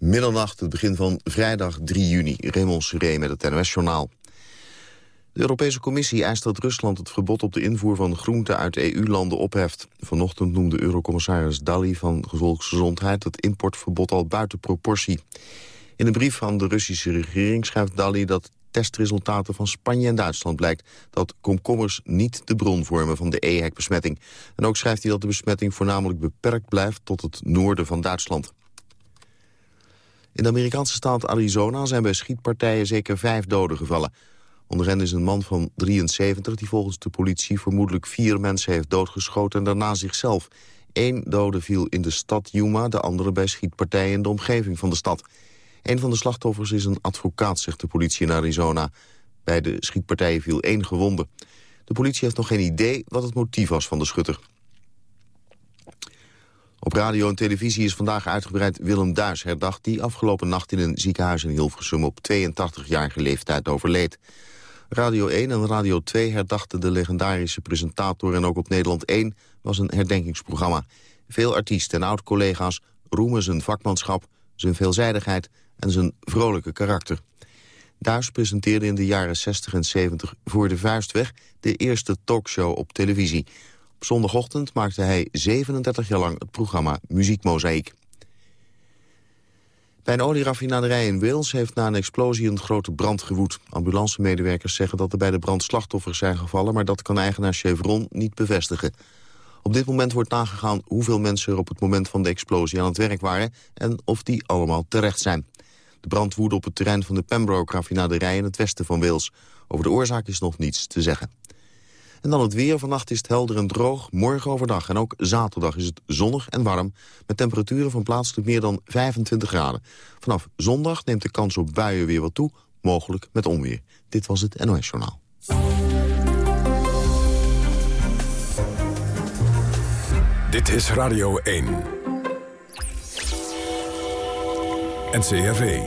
Middernacht, het begin van vrijdag 3 juni. Raymond Seré met het NOS-journaal. De Europese Commissie eist dat Rusland het verbod op de invoer van groenten uit EU-landen opheft. Vanochtend noemde Eurocommissaris Dalli van Volksgezondheid het importverbod al buiten proportie. In een brief van de Russische regering schrijft Dalli dat testresultaten van Spanje en Duitsland blijkt dat komkommers niet de bron vormen van de EHEC-besmetting. En ook schrijft hij dat de besmetting voornamelijk beperkt blijft tot het noorden van Duitsland. In de Amerikaanse staat Arizona zijn bij schietpartijen zeker vijf doden gevallen. Onder hen is een man van 73 die volgens de politie vermoedelijk vier mensen heeft doodgeschoten en daarna zichzelf. Eén dode viel in de stad Yuma, de andere bij schietpartijen in de omgeving van de stad. Een van de slachtoffers is een advocaat, zegt de politie in Arizona. Bij de schietpartijen viel één gewonde. De politie heeft nog geen idee wat het motief was van de schutter. Op radio en televisie is vandaag uitgebreid Willem Duis herdacht... die afgelopen nacht in een ziekenhuis in Hilversum op 82-jarige leeftijd overleed. Radio 1 en Radio 2 herdachten de legendarische presentator... en ook op Nederland 1 was een herdenkingsprogramma. Veel artiesten en oud-collega's roemen zijn vakmanschap, zijn veelzijdigheid... en zijn vrolijke karakter. Duis presenteerde in de jaren 60 en 70 voor de vuistweg... de eerste talkshow op televisie. Op zondagochtend maakte hij 37 jaar lang het programma Muziekmozaïek. Bij een olieraffinaderij in Wales heeft na een explosie een grote brand gewoed. Ambulancemedewerkers zeggen dat er bij de brand slachtoffers zijn gevallen... maar dat kan eigenaar Chevron niet bevestigen. Op dit moment wordt nagegaan hoeveel mensen er op het moment van de explosie aan het werk waren... en of die allemaal terecht zijn. De brand woedde op het terrein van de Pembroke-raffinaderij in het westen van Wales. Over de oorzaak is nog niets te zeggen. En dan het weer. Vannacht is het helder en droog. Morgen overdag en ook zaterdag is het zonnig en warm... met temperaturen van plaatselijk meer dan 25 graden. Vanaf zondag neemt de kans op buien weer wat toe, mogelijk met onweer. Dit was het NOS Journaal. Dit is Radio 1. NCRV.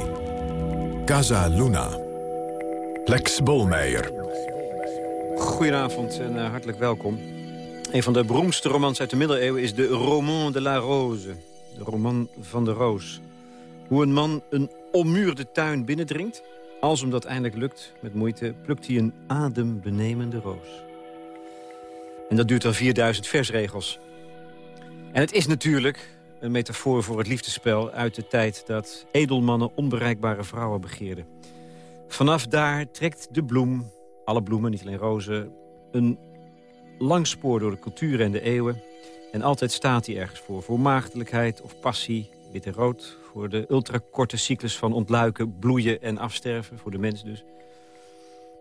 Casa Luna. Lex Bolmeijer. Goedenavond en uh, hartelijk welkom. Een van de beroemdste romans uit de middeleeuwen is de Roman de la Rose. De roman van de roos. Hoe een man een ommuurde tuin binnendringt. Als hem dat eindelijk lukt, met moeite, plukt hij een adembenemende roos. En dat duurt dan 4000 versregels. En het is natuurlijk een metafoor voor het liefdespel uit de tijd... dat edelmannen onbereikbare vrouwen begeerden. Vanaf daar trekt de bloem alle bloemen, niet alleen rozen... een lang spoor door de cultuur en de eeuwen. En altijd staat hij ergens voor. Voor maagdelijkheid of passie, wit en rood. Voor de ultrakorte cyclus van ontluiken, bloeien en afsterven. Voor de mens dus.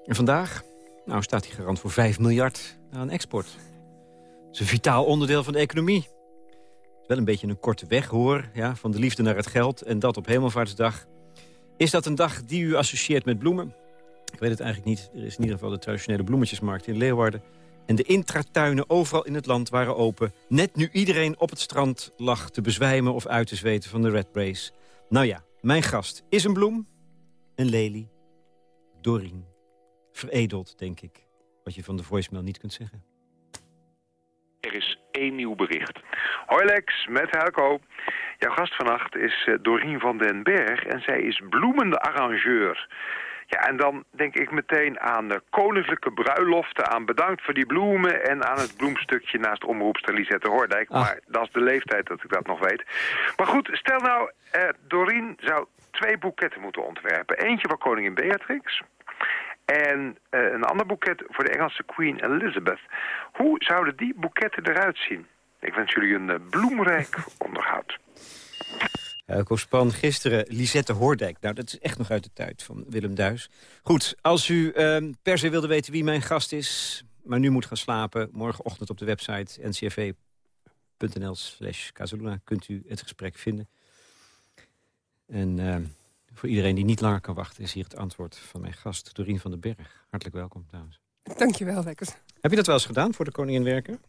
En vandaag nou, staat hij garant voor 5 miljard aan export. Dat is een vitaal onderdeel van de economie. Wel een beetje een korte weg, hoor. Ja, van de liefde naar het geld. En dat op Hemelvaartsdag. Is dat een dag die u associeert met bloemen? Ik weet het eigenlijk niet. Er is in ieder geval de traditionele bloemetjesmarkt in Leeuwarden. En de intratuinen overal in het land waren open. Net nu iedereen op het strand lag te bezwijmen of uit te zweten van de red race. Nou ja, mijn gast is een bloem, een lelie, Dorien. Veredeld, denk ik. Wat je van de voicemail niet kunt zeggen. Er is één nieuw bericht. Hoi Lex, met Helco. Jouw gast vannacht is uh, Dorien van den Berg en zij is bloemende arrangeur. Ja, en dan denk ik meteen aan de koninklijke bruiloften, aan bedankt voor die bloemen en aan het bloemstukje naast omroepster Lisette Hoordijk. Ah. Maar dat is de leeftijd dat ik dat nog weet. Maar goed, stel nou, eh, Doreen zou twee boeketten moeten ontwerpen. Eentje voor koningin Beatrix en eh, een ander boeket voor de Engelse Queen Elizabeth. Hoe zouden die boeketten eruit zien? Ik wens jullie een uh, bloemrijk onderhoud. Uh, Span gisteren Lisette Hoordijk. Nou, dat is echt nog uit de tijd van Willem Duis. Goed, als u uh, per se wilde weten wie mijn gast is... maar nu moet gaan slapen, morgenochtend op de website ncrv.nl slash Casaluna... kunt u het gesprek vinden. En uh, voor iedereen die niet langer kan wachten... is hier het antwoord van mijn gast, Dorien van den Berg. Hartelijk welkom, dames. Dankjewel, Lekkers. Heb je dat wel eens gedaan voor de Koningin Werken?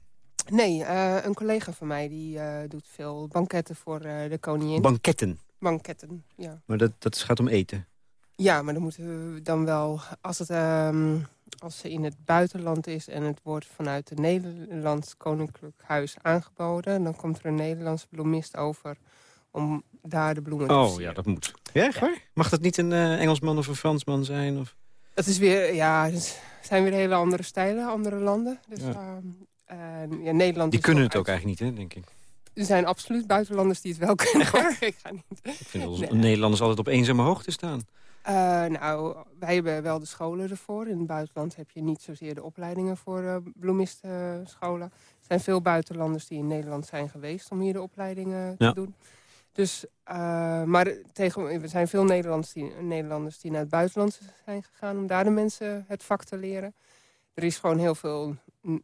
Nee, uh, een collega van mij die uh, doet veel banketten voor uh, de koningin. Banketten? Banketten, ja. Maar dat, dat gaat om eten? Ja, maar dan moeten we dan wel... Als, het, um, als ze in het buitenland is en het wordt vanuit het Nederlands Koninklijk Huis aangeboden... dan komt er een Nederlandse bloemist over om daar de bloemen te Oh, ja, dat moet. Ja, echt waar? Mag dat niet een eh, Engelsman of een Fransman zijn? Of... Het is weer, ja, het zijn weer hele andere stijlen, andere landen. Dus, Ja. ehm, ja, Nederland Die kunnen het ook eigenlijk niet, hè, denk ik. Er zijn absoluut buitenlanders die het wel kunnen. ik ga niet. Ik vind ons Nee. Nederlanders altijd op eenzame hoogte staan. Eh, nou, wij hebben wel de scholen ervoor. In het buitenland heb je niet zozeer de opleidingen voor eh bloemistenscholen. Er zijn veel buitenlanders die in Nederland zijn geweest om hier de opleidingen Ja. te doen. Dus, eh, maar tegen, er zijn veel Nederlanders die, Nederlanders die naar het buitenland zijn gegaan... om daar de mensen het vak te leren. Er is gewoon heel veel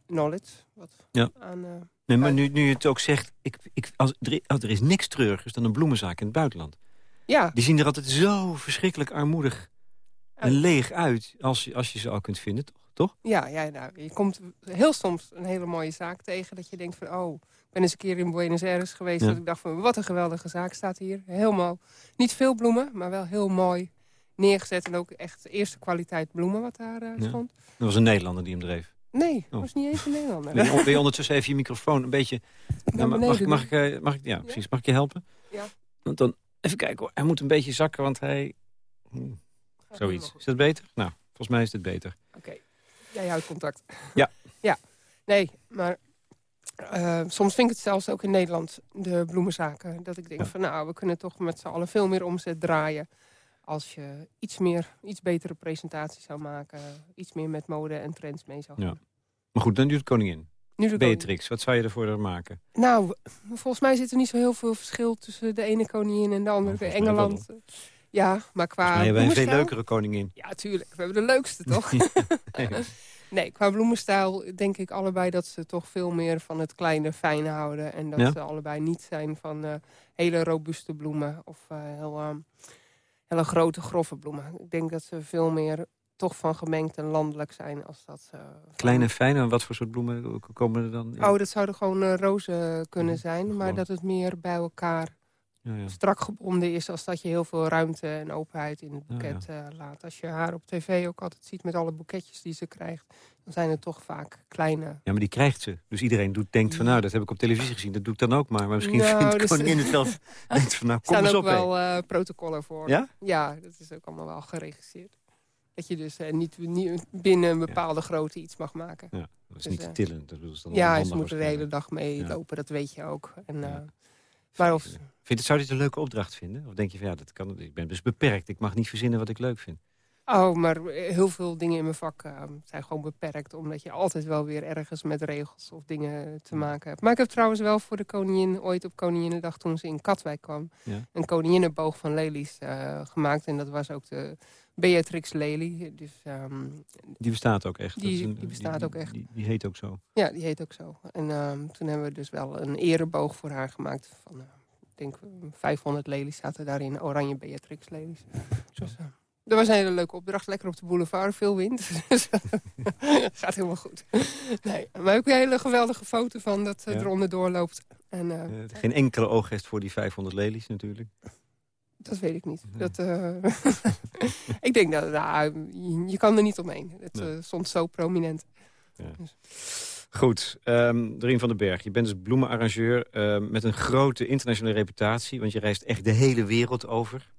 knowledge. Wat Ja. aan, eh, Nee, maar nu, nu je het ook zegt, ik, ik, als, er, als er is niks treurigers dan een bloemenzaak in het buitenland. ja, Die zien er altijd zo verschrikkelijk armoedig en leeg uit, als, je- als je ze al kunt vinden, toch? toch? Ja, ja nou, je komt heel soms een hele mooie zaak tegen... dat je denkt van, oh, ik ben eens een keer in Buenos Aires geweest... Ja. dat ik dacht van, wat een geweldige zaak staat hier. Helemaal, niet veel bloemen, maar wel heel mooi neergezet... en ook echt de eerste kwaliteit bloemen wat daar eh, Ja. stond. Dat was een Nederlander die hem dreef. Nee, Oh. was niet eens een Nederlander. Wil je, ondertussen even je microfoon een beetje... Nou, mag, beneden mag, ik, eh, mag ik, ja, precies. Mag ik je helpen? Ja. Want dan, even kijken hoor. Hij moet een beetje zakken, want hij... Hm, Gaat zoiets. Is dat beter? Nou, volgens mij is dit beter. Oké, jij houdt contact. Ja. ja, nee, maar eh, soms vind ik het zelfs ook in Nederland, de bloemenzaken. Dat ik denk Ja. van, nou, we kunnen toch met z'n allen veel meer omzet draaien. Als je iets meer, iets betere presentaties zou maken. Iets meer met mode en trends mee zou Ja. gaan. Maar goed, dan duurt koningin. Nu. Beatrix, wat zou je ervoor maken? Nou, volgens mij zit er niet zo heel veel verschil tussen de ene koningin en de andere. Nou, Engeland. Ja, maar qua Maar hebben een veel leukere koningin. Ja, tuurlijk. We hebben de leukste, toch? Nee, qua bloemenstijl denk ik allebei dat ze toch veel meer van het kleine fijne houden. En dat Ja? ze allebei niet zijn van eh, hele robuuste bloemen of eh, heel, ehm, hele grote grove bloemen. Ik denk dat ze veel meer toch van gemengd en landelijk zijn als dat... van- Klein en fijn, en wat voor soort bloemen komen er dan in? Oh, dat zouden gewoon eh, rozen kunnen zijn. Maar dat het meer bij elkaar Ja, ja. strak gebonden is... als dat je heel veel ruimte en openheid in het boeket eh, laat. Als je haar op tv ook altijd ziet met alle boeketjes die ze krijgt... dan zijn het toch vaak kleine ja, maar die krijgt ze. Dus iedereen doet, denkt van, nou, dat heb ik op televisie gezien. Dat doe ik dan ook maar. Maar misschien Nou, vindt dus- koningin het wel... denkt van, nou, Er kom eens ook op. hé. wel eh, protocollen voor. Ja? Ja, dat is ook allemaal wel geregisseerd. Dat je dus eh, niet, niet binnen een bepaalde grootte iets mag maken. Ja, dat is Dus, niet te eh, tillen. Dat is dan Ja, ze moeten de hele dag meelopen, dat weet je ook. En, Ja. eh, maar of, Vind, zou je dit een leuke opdracht vinden? Of denk je van, ja, dat kan, ik ben dus beperkt. Ik mag niet verzinnen wat ik leuk vind. Oh, maar heel veel dingen in mijn vak eh, zijn gewoon beperkt. Omdat je altijd wel weer ergens met regels of dingen te maken hebt. Maar ik heb trouwens wel voor de koningin ooit op Koninginnedag... toen ze in Katwijk kwam, Ja. een koninginnenboog van lelies eh, gemaakt. En dat was ook de Beatrix Lely. Dus ehm, Die bestaat ook echt. Die- een- die bestaat ook echt. Die, die heet ook zo. Ja, die heet ook zo. En ehm, toen hebben we dus wel een ereboog voor haar gemaakt. Van, eh, ik denk eh, 500 lelies zaten daarin. Oranje Beatrix lelies. Dus, eh, dat was een hele leuke opdracht. Lekker op de boulevard, veel wind. Dus, Gaat helemaal goed. Nee, maar ook een hele geweldige foto van dat ze Ja. eronder doorloopt. En eh, Eh, geen enkele ooggest voor die 500 lelies natuurlijk. dat weet ik niet. Nee. Dat, eh, ik denk dat nou, je, kan er niet omheen. Het Nee. eh, stond zo prominent. Goed, ehm Doreen van den Berg. Je bent dus bloemenarrangeur ehm, met een grote internationale reputatie. Want je reist echt de hele wereld over.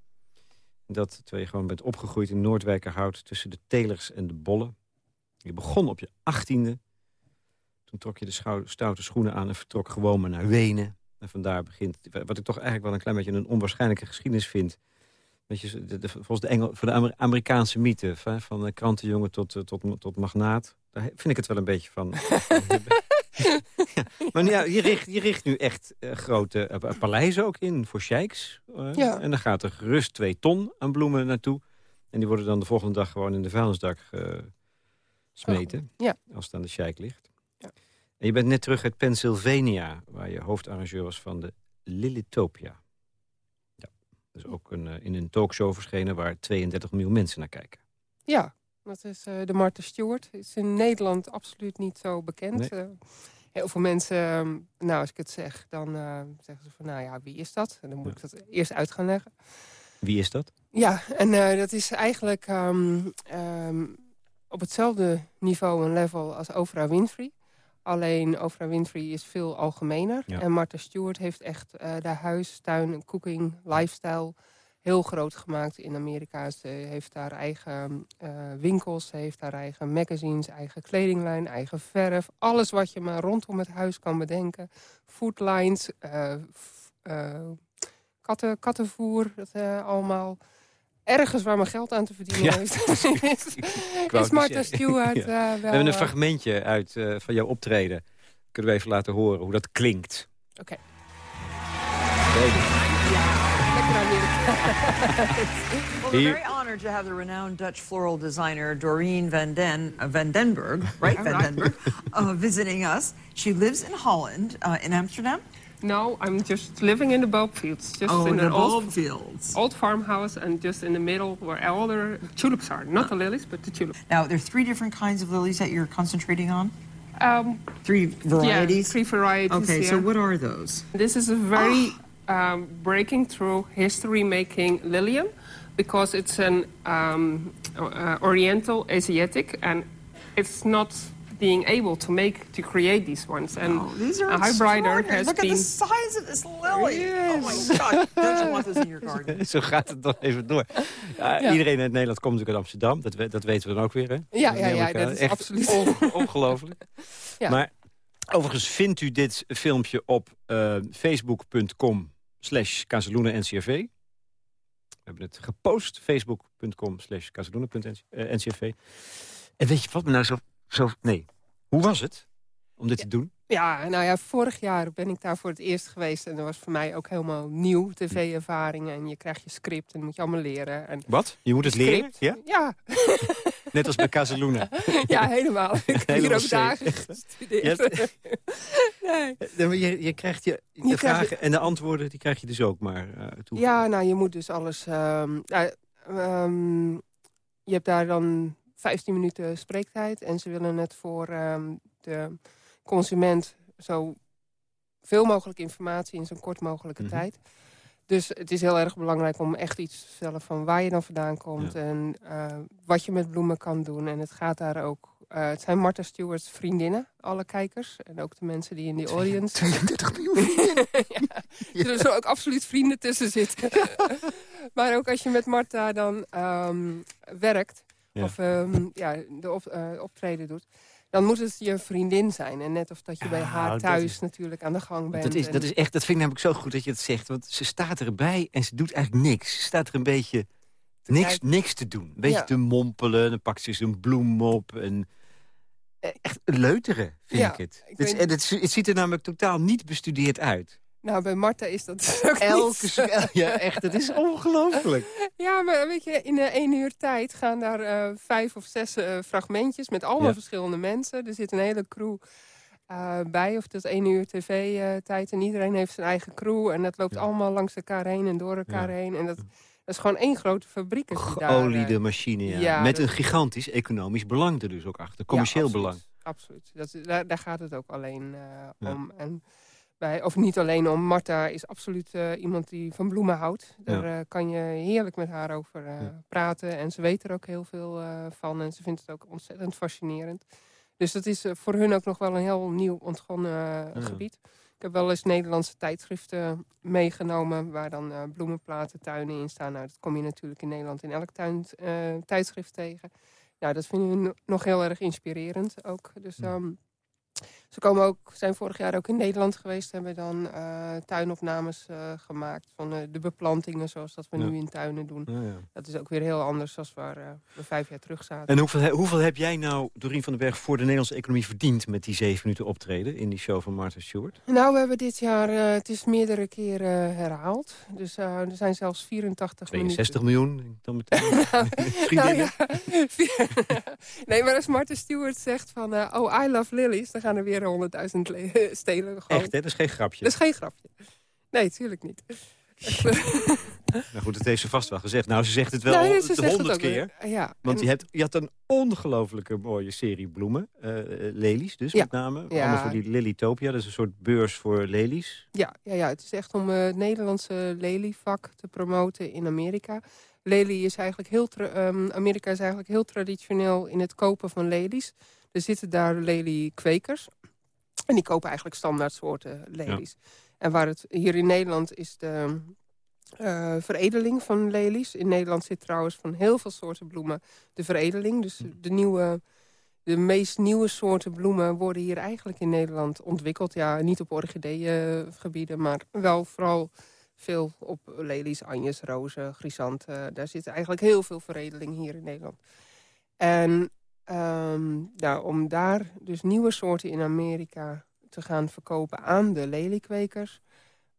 Dat terwijl je gewoon bent opgegroeid in Noordwijkerhout... tussen de telers en de bollen. Je begon op je achttiende. Toen trok je de stoute schoenen aan en vertrok gewoon maar naar Wenen. En vandaar begint, wat ik toch eigenlijk wel een klein beetje een onwaarschijnlijke geschiedenis vind. Je, volgens de, Engel, voor de Amer- Amerikaanse mythe, van, de krantenjongen tot, eh, tot, tot magnaat. Daar vind ik het wel een beetje van. maar ja, je, richt, je richt nu echt eh, grote eh, paleizen ook in voor sheiks. eh, Ja. En dan gaat er gerust twee ton aan bloemen naartoe. En die worden dan de volgende dag gewoon in de vuilnisdak gesmeten. Oh, ja. Als het aan de sheik ligt. Ja. En je bent net terug uit Pennsylvania, waar je hoofdarrangeur was van de Lilithopia. Ja, dus ook een, in een talkshow verschenen waar 32 miljoen mensen naar kijken. Ja, dat is eh, de Martha Stewart. Is in Nederland absoluut niet zo bekend. Nee. Eh, heel veel mensen, ehm, nou als ik het zeg, dan eh, zeggen ze van nou ja, wie is dat? En dan moet Ja. ik dat eerst uit gaan leggen. Wie is dat? Ja, en dat is eigenlijk ehm, ehm, op hetzelfde niveau en level als Oprah Winfrey. Alleen Oprah Winfrey is veel algemener. Ja. En Martha Stewart heeft echt de huis, tuin cooking lifestyle heel groot gemaakt in Amerika. Ze heeft haar eigen eh, winkels, ze heeft haar eigen magazines, eigen kledinglijn, eigen verf. Alles wat je maar rondom het huis kan bedenken. Foodlines, eh, katten, kattenvoer, dat allemaal. Ergens waar mijn geld aan te verdienen Ja, is, Martha. Stewart Ja. wel... We hebben een fragmentje uit van jouw optreden. Kunnen we even laten horen hoe dat klinkt. Oké. Well, we're very honored to have the renowned Dutch floral designer Doreen van den uh, van Denburg, right, van Denburg, uh, visiting us. She lives in Holland, uh, in Amsterdam. No, I'm just living in the bulb fields. Just oh, in the an old, old farmhouse and just in the middle where all the tulips are. Not the lilies, but the tulips. Now, there are three different kinds of lilies that you're concentrating on. Um, Three varieties. Yeah, three varieties. okay, so what are those? This is a very um, breaking through history-making lilium because it's an um, uh, Oriental Asiatic and it's not being able to make to create these ones. And Oh, these are a hybrider extraordinary. has Look been at the size of this lily. Yes. Oh my God! Don't you want this in your garden? Zo gaat het nog even door. Ja, Ja. Iedereen in Nederland komt natuurlijk uit Amsterdam. Dat, we- dat weten we dan ook weer, hè? Ja, ja, ja, dat is echt absoluut. on- ongelooflijk. Ja. Maar overigens vindt u dit filmpje op eh, facebook.com slash ncrv. We hebben het gepost, facebook.com slash ncrv. En weet je wat me nou zo, zo... Nee, hoe was het om dit te doen? Ja, nou ja, vorig jaar ben ik daar voor het eerst geweest. En dat was voor mij ook helemaal nieuw, tv-ervaring. En je krijgt je script en dat moet je allemaal leren. En Wat? Je moet het leren? Ja? Ja, Net als bij Casaluna. ja, helemaal. Ik heb hier ook dagen gestudeerd. nee. Nee, Je, je krijgt je, de Je vragen en de antwoorden, die krijg je dus ook maar eh toe. Ja, nou, je moet dus alles... ehm, nou, ehm, je hebt daar dan 15 minuten spreektijd. En ze willen het voor ehm, de consument zo veel mogelijk informatie in zo'n kort mogelijke Mhm. tijd. Dus het is heel erg belangrijk om echt iets te vertellen van waar je dan vandaan komt. Ja. En eh, wat je met bloemen kan doen. En het gaat daar ook... eh, het zijn Martha Stewart's vriendinnen, alle kijkers. En ook de mensen die in die audience... 32 miljoen ja, er zullen ook absoluut vrienden tussen zitten. maar ook als je met Marta dan ehm, werkt... Of ehm, ja, de op, eh, optreden doet... dan moet het je vriendin zijn. En net of dat je bij haar thuis is- natuurlijk aan de gang bent. Dat is, en- dat is echt, dat vind ik namelijk zo goed dat je het zegt. Want ze staat erbij en ze doet eigenlijk niks. Ze staat er een beetje niks, niks te doen. Een beetje Ja. te mompelen. Dan pakt ze eens een bloem op. En, echt leuteren, vind Ja, ik het. ik Het, weet- het, het ziet er namelijk totaal niet bestudeerd uit. Nou, bij Marta is dat ook Elke niet. Ja, echt, het is ongelooflijk. Ja, maar weet je, in uh, één uur tijd gaan daar eh, vijf of zes eh, fragmentjes... met allemaal Ja. verschillende mensen. Er zit een hele crew eh, bij, of dat één uur tv-tijd. en iedereen heeft zijn eigen crew. En dat loopt Ja. allemaal langs elkaar heen en door elkaar Ja. heen. En dat, dat is gewoon één grote fabriek. eh, Geoliede machine, ja. ja, Met dat- een gigantisch economisch belang er dus ook achter. Commercieel Ja, belang. absoluut, Absoluut. Dat, daar, daar gaat het ook alleen eh, Ja. om. En bij, of niet alleen om. Marta is absoluut eh, iemand die van bloemen houdt. Daar eh, kan je heerlijk met haar over eh, Ja. praten. En ze weet er ook heel veel van. En ze vindt het ook ontzettend fascinerend. Dus dat is voor hun ook nog wel een heel nieuw ontgonnen Ja. gebied. Ik heb wel eens Nederlandse tijdschriften meegenomen... waar dan bloemenplaten, tuinen in staan. Nou, dat kom je natuurlijk in Nederland in elk tuin, tijdschrift tegen. Nou, dat vinden we nog heel erg inspirerend ook. Dus Ja. Ze komen ook, zijn vorig jaar ook in Nederland geweest. Hebben dan eh, tuinopnames eh, gemaakt van eh, de beplantingen zoals dat we Ja. nu in tuinen doen. Ja, ja. Dat is ook weer heel anders dan waar we vijf jaar terug zaten. En hoeveel, hoeveel heb jij nou, Dorien van den Berg, voor de Nederlandse economie verdiend... met die zeven minuten optreden in die show van Martha Stewart? Nou, we hebben dit jaar, het is meerdere keren herhaald. Dus er zijn zelfs 84 62 minuten. miljoen, dan meteen. Nou ja, nee, maar als Martha Stewart zegt van... oh, I love lilies, dan gaan er weer 100.000 le- stelen. Gewoon. Echt, hè? Dat is geen grapje. Dat is geen grapje. Nee, tuurlijk niet. Nou goed, dat heeft ze vast wel gezegd. Nou, ze zegt het wel Nee, ze de honderd keer. Ja, Want en- je, hebt, je had een ongelofelijke mooie serie bloemen. eh, eh, lelies dus, Ja. met name. Ja. Allemaal voor die Lilytopia. Dat is een soort beurs voor lelies. ja, ja, ja, het is echt om eh, het Nederlandse lelievak te promoten in Amerika. Lelie is eigenlijk heel ehm, Amerika is eigenlijk heel traditioneel in het kopen van lelies. Er zitten daar leliekwekers. En die kopen eigenlijk standaard soorten lelies. En waar het hier in Nederland is de uh, veredeling van lelies. In Nederland zit trouwens van heel veel soorten bloemen de veredeling. Dus de, nieuwe, de meest nieuwe soorten bloemen worden hier eigenlijk in Nederland ontwikkeld. Ja, niet op orchideeëngebieden, maar wel vooral veel op lelies, anjes, rozen, chrysanten. Daar zit eigenlijk heel veel veredeling hier in Nederland. En um, nou, om daar dus nieuwe soorten in Amerika te gaan verkopen aan de leliekwekers...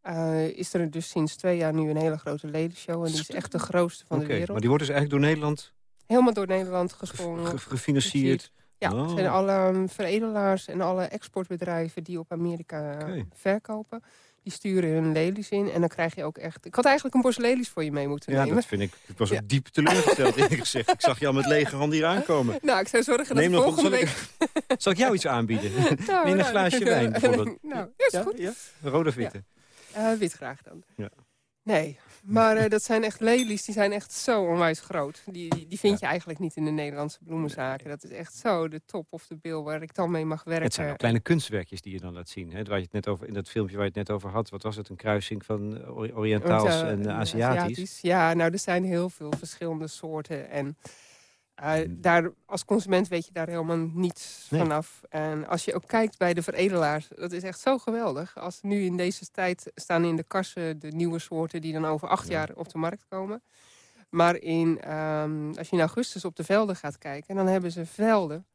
Uh, is er dus sinds twee jaar nu een hele grote lelieshow. En die is echt de grootste van de wereld. Maar die wordt dus eigenlijk door Nederland... Helemaal door Nederland gesprongen. Gefinancierd. Ja, oh. zijn alle um, veredelaars en alle exportbedrijven die op Amerika okay. verkopen die sturen hun lelies in. En dan krijg je ook echt... Ik had eigenlijk een bos lelies voor je mee moeten nemen. Ja, dat vind ik... Ik was ook diep teleurgesteld, eerlijk gezegd. Ik zag je al met lege handen hier aankomen. Nou, ik zou zorgen dat Neem nog, volgende zal week... Ik, zal ik jou iets aanbieden? Nou, Neem een nou, glaasje wijn, bijvoorbeeld. Nou, is goed. Rode of witte? Uh, wit graag dan. Ja. Nee, maar uh, dat zijn echt lelies, die zijn echt zo onwijs groot. Die, die, vind je eigenlijk niet in de Nederlandse bloemenzaken. Dat is echt zo de top of de bil waar ik dan mee mag werken. Het zijn ook kleine kunstwerkjes die je dan laat zien. Hè? Waar je het net over, in dat filmpje waar je het net over had, wat was het? Een kruising van Oriëntaals en uh, Aziatisch. Aziatisch. Ja, nou er zijn heel veel verschillende soorten. En uh, daar, als consument weet je daar helemaal niets vanaf. En als je ook kijkt bij de veredelaars, dat is echt zo geweldig. Als nu in deze tijd staan in de kassen de nieuwe soorten... die dan over acht jaar op de markt komen. Maar in, um, als je in augustus op de velden gaat kijken... dan hebben ze velden,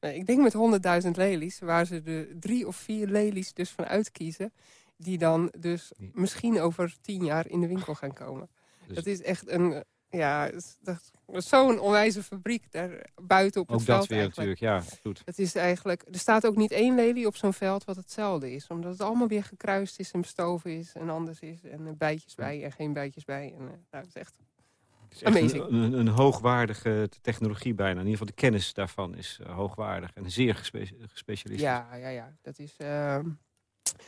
uh, ik denk met honderdduizend lelies... waar ze de drie of vier lelies dus van uitkiezen... die dan dus misschien over tien jaar in de winkel gaan komen. Dus dat is echt een ja, dat zo'n onwijze fabriek daar buiten op het ook veld. Ook dat weer natuurlijk, ja. Goed. Het is eigenlijk, er staat ook niet één lelie op zo'n veld wat hetzelfde is. Omdat het allemaal weer gekruist is en bestoven is en anders is. En bijtjes bij en geen bijtjes bij. En, uh, nou, het is echt het is een, een, een, hoogwaardige technologie bijna. In ieder geval de kennis daarvan is uh, hoogwaardig en zeer gespe gespecialiseerd. Ja, ja, ja. Dat is... Uh,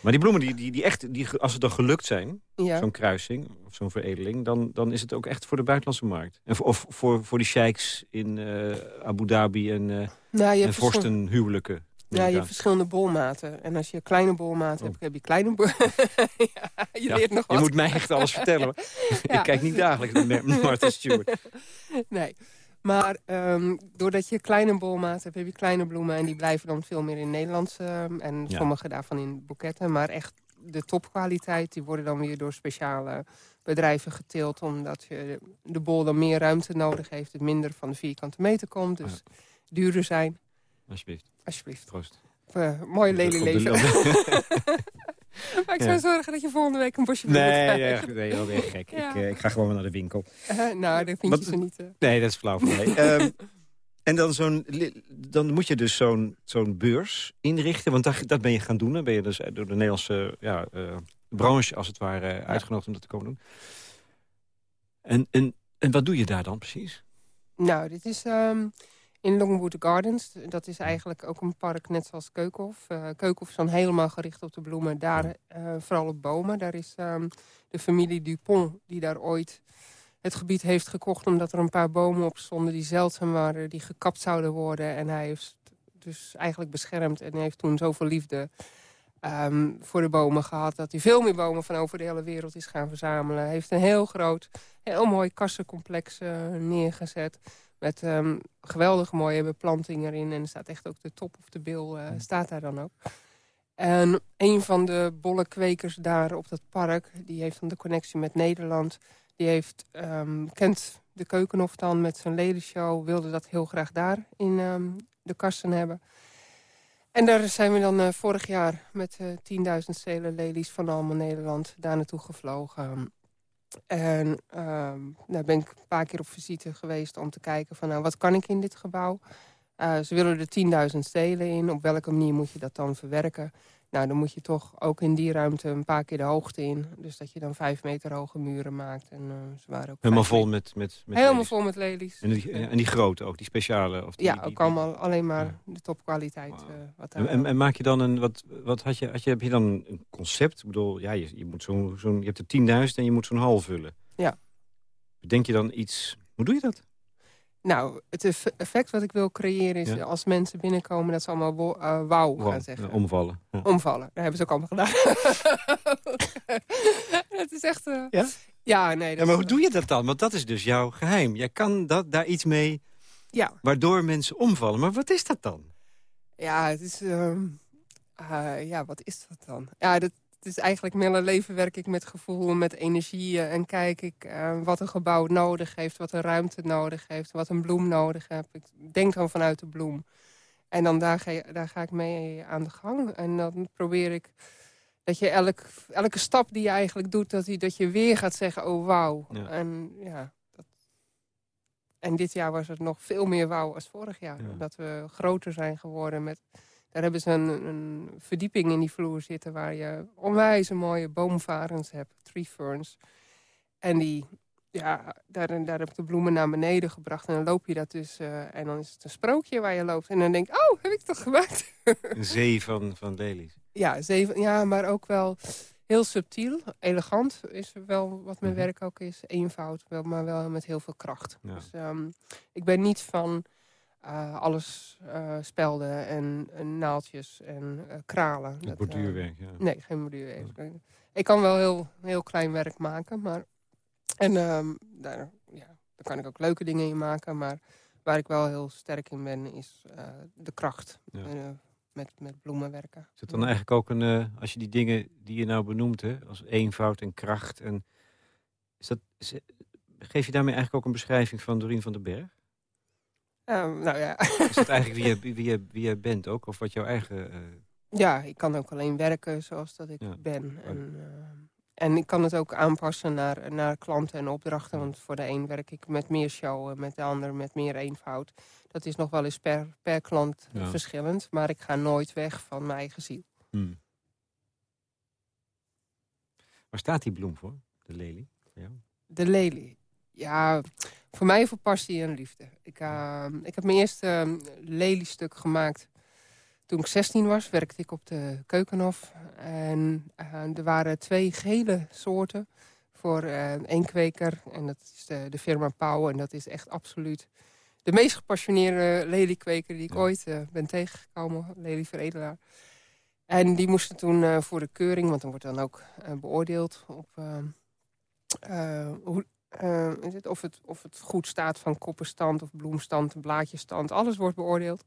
maar die bloemen, die, die, die echt, die, als ze dan gelukt zijn, zo'n kruising of zo'n veredeling... Dan, dan is het ook echt voor de buitenlandse markt. En voor, of voor, voor die sheiks in uh, Abu Dhabi en, uh, nou, en vorstenhuwelijken. Ja, je hebt verschillende bolmaten. En als je kleine bolmaten oh. hebt, heb je kleine bol... ja, je ja, leert nog wat. Je moet mij echt alles vertellen. Ik kijk niet dagelijks naar Martha Stewart. Nee. Maar um, doordat je kleine bolmaat hebt, heb je kleine bloemen... en die blijven dan veel meer in Nederlands. Um, en sommige daarvan in boeketten. Maar echt de topkwaliteit, die worden dan weer door speciale bedrijven geteeld... omdat je de bol dan meer ruimte nodig heeft... het minder van de vierkante meter komt, dus ja. duurder zijn. Alsjeblieft. Alsjeblieft. Troost. Uh, mooi. maar ik zou zorgen dat je volgende week een bosje bloemen nee, krijgt. Nee, nee, weer gek. Ik, uh, ik, ga gewoon naar de winkel. Uh, nou, dat vind je ze niet. Uh... Nee, dat is flauw voor mij. um, en dan, zo'n, dan moet je dus zo'n zo'n beurs inrichten. Want dat, dat ben je gaan doen. Dan ben je dus door de Nederlandse ja, branche, als het ware, uitgenodigd om dat te komen doen. En, en, en wat doe je daar dan precies? Nou, dit is... Um, in Longwood Gardens. Dat is eigenlijk ook een park net zoals Keukenhof. Uh, Keukenhof is dan helemaal gericht op de bloemen. Daar uh, vooral op bomen. Daar is um, de familie Dupont die daar ooit het gebied heeft gekocht... omdat er een paar bomen op stonden die zeldzaam waren... die gekapt zouden worden. En hij heeft dus eigenlijk beschermd en heeft toen zoveel liefde... Um, voor de bomen gehad. Dat hij veel meer bomen van over de hele wereld is gaan verzamelen. Hij heeft een heel groot, heel mooi kassencomplex uh, neergezet. Met um, geweldig mooie beplanting erin. En er staat echt ook de top of de bil uh, staat daar dan ook. En een van de bolle kwekers daar op dat park... die heeft dan de connectie met Nederland. Die heeft, um, kent de Keukenhof dan met zijn ledenshow. Wilde dat heel graag daar in um, de kassen hebben. En daar zijn we dan uh, vorig jaar met uh, 10.000 stelen lelies van allemaal Nederland... daar naartoe gevlogen. En daar ben ik een paar keer op visite geweest om te kijken van nou, wat kan ik in dit gebouw. Uh, ze willen er 10.000 stelen in. Op welke manier moet je dat dan verwerken? Nou, dan moet je toch ook in die ruimte een paar keer de hoogte in. Dus dat je dan vijf meter hoge muren maakt. En, uh, ze waren ook Helemaal vol met, met, met Helemaal lelies. vol met lelies. En die, en die grote ook, die speciale? Of die, ja, die, ook allemaal alleen maar ja. de topkwaliteit. Wow. Uh, wat en, en, en, maak je dan een, wat, wat had je, had je, heb je dan een concept? Ik bedoel, ja, je, je, moet zo, zo, je hebt er 10.000 en je moet zo'n hal vullen. Ja. Denk je dan iets, hoe doe je dat? Nou, het eff- effect wat ik wil creëren is Ja. als mensen binnenkomen... dat ze allemaal wo- eh, wauw Wow, gaan zeggen. ja, omvallen. Ja. Omvallen. Dat hebben ze ook allemaal gedaan. het is echt... eh, Ja? Ja, nee. Dat Ja, maar hoe is- doe je dat dan? Want dat is dus jouw geheim. Jij kan dat, daar iets mee Ja, waardoor mensen omvallen. Maar wat is dat dan? ja het is... ehm, eh, ja, wat is dat dan? Ja, dat, het is eigenlijk mijn leven werk ik met gevoel, met energie. eh, en kijk ik eh, wat een gebouw nodig heeft, wat een ruimte nodig heeft... wat een bloem nodig heeft. Ik denk dan vanuit de bloem. En dan daar ga, je, daar ga ik mee aan de gang. En dan probeer ik dat je elk, elke stap die je eigenlijk doet... dat, die, dat je weer gaat zeggen, oh wauw. Ja. En ja, dat... En dit jaar was het nog veel meer wauw als vorig jaar. Ja. Dat we groter zijn geworden. Met, daar hebben ze een, een verdieping in die vloer zitten... waar je onwijs mooie boomvarens hebt, tree ferns. En die, ja, daar, daar heb ik de bloemen naar beneden gebracht. En dan loop je dat dus... eh, en dan is het een sprookje waar je loopt. En dan denk ik, oh, heb ik het toch gemaakt? Een zee van, van lelies. Ja, zeven, ja, maar ook wel heel subtiel. Elegant is wel wat mijn Mhm. werk ook is. Eenvoud, wel, maar wel met heel veel kracht. Ja. Dus ehm, ik ben niet van eh, alles eh, spelden en, en naaltjes en eh, kralen. Het borduurwerk, ja. Nee, geen borduurwerk. Ik kan wel heel, heel klein werk maken, maar... En ehm, daar, ja, daar kan ik ook leuke dingen in maken. Maar waar ik wel heel sterk in ben, is de kracht. Ja. met, met bloemen werken. Is het dan eigenlijk ook een, als je die dingen die je nou benoemt, hè, als eenvoud en kracht, en, is dat, is- geef je daarmee eigenlijk ook een beschrijving van Dorien van den Berg? Ehm, nou ja. Is dat eigenlijk wie je, wie je, wie je bent ook, of wat jouw eigen... eh, ja, ik kan ook alleen werken zoals dat ik Ja. ben. En, ehm, en ik kan het ook aanpassen naar, naar klanten en opdrachten. Want voor de een werk ik met meer show met de ander met meer eenvoud. Dat is nog wel eens per, per klant Ja. verschillend. Maar ik ga nooit weg van mijn eigen ziel. hmm. Waar staat die bloem voor, de lelie? jou? De lelie. Ja, voor mij voor passie en liefde. Ik, ehm, ik heb mijn eerste ehm, leliestuk gemaakt toen ik 16 was. Werkte ik op de Keukenhof. En eh, er waren twee gele soorten voor eh, één kweker. En dat is de, de firma Pauw. En dat is echt absoluut de meest gepassioneerde leliekweker die ik Ja. ooit eh, ben tegengekomen. Lelieveredelaar. En die moesten toen voor de keuring, want dan wordt dan ook beoordeeld op ehm, eh, hoe, is het, of, het, of het goed staat van koppenstand of bloemstand, blaadjesstand. Alles wordt beoordeeld.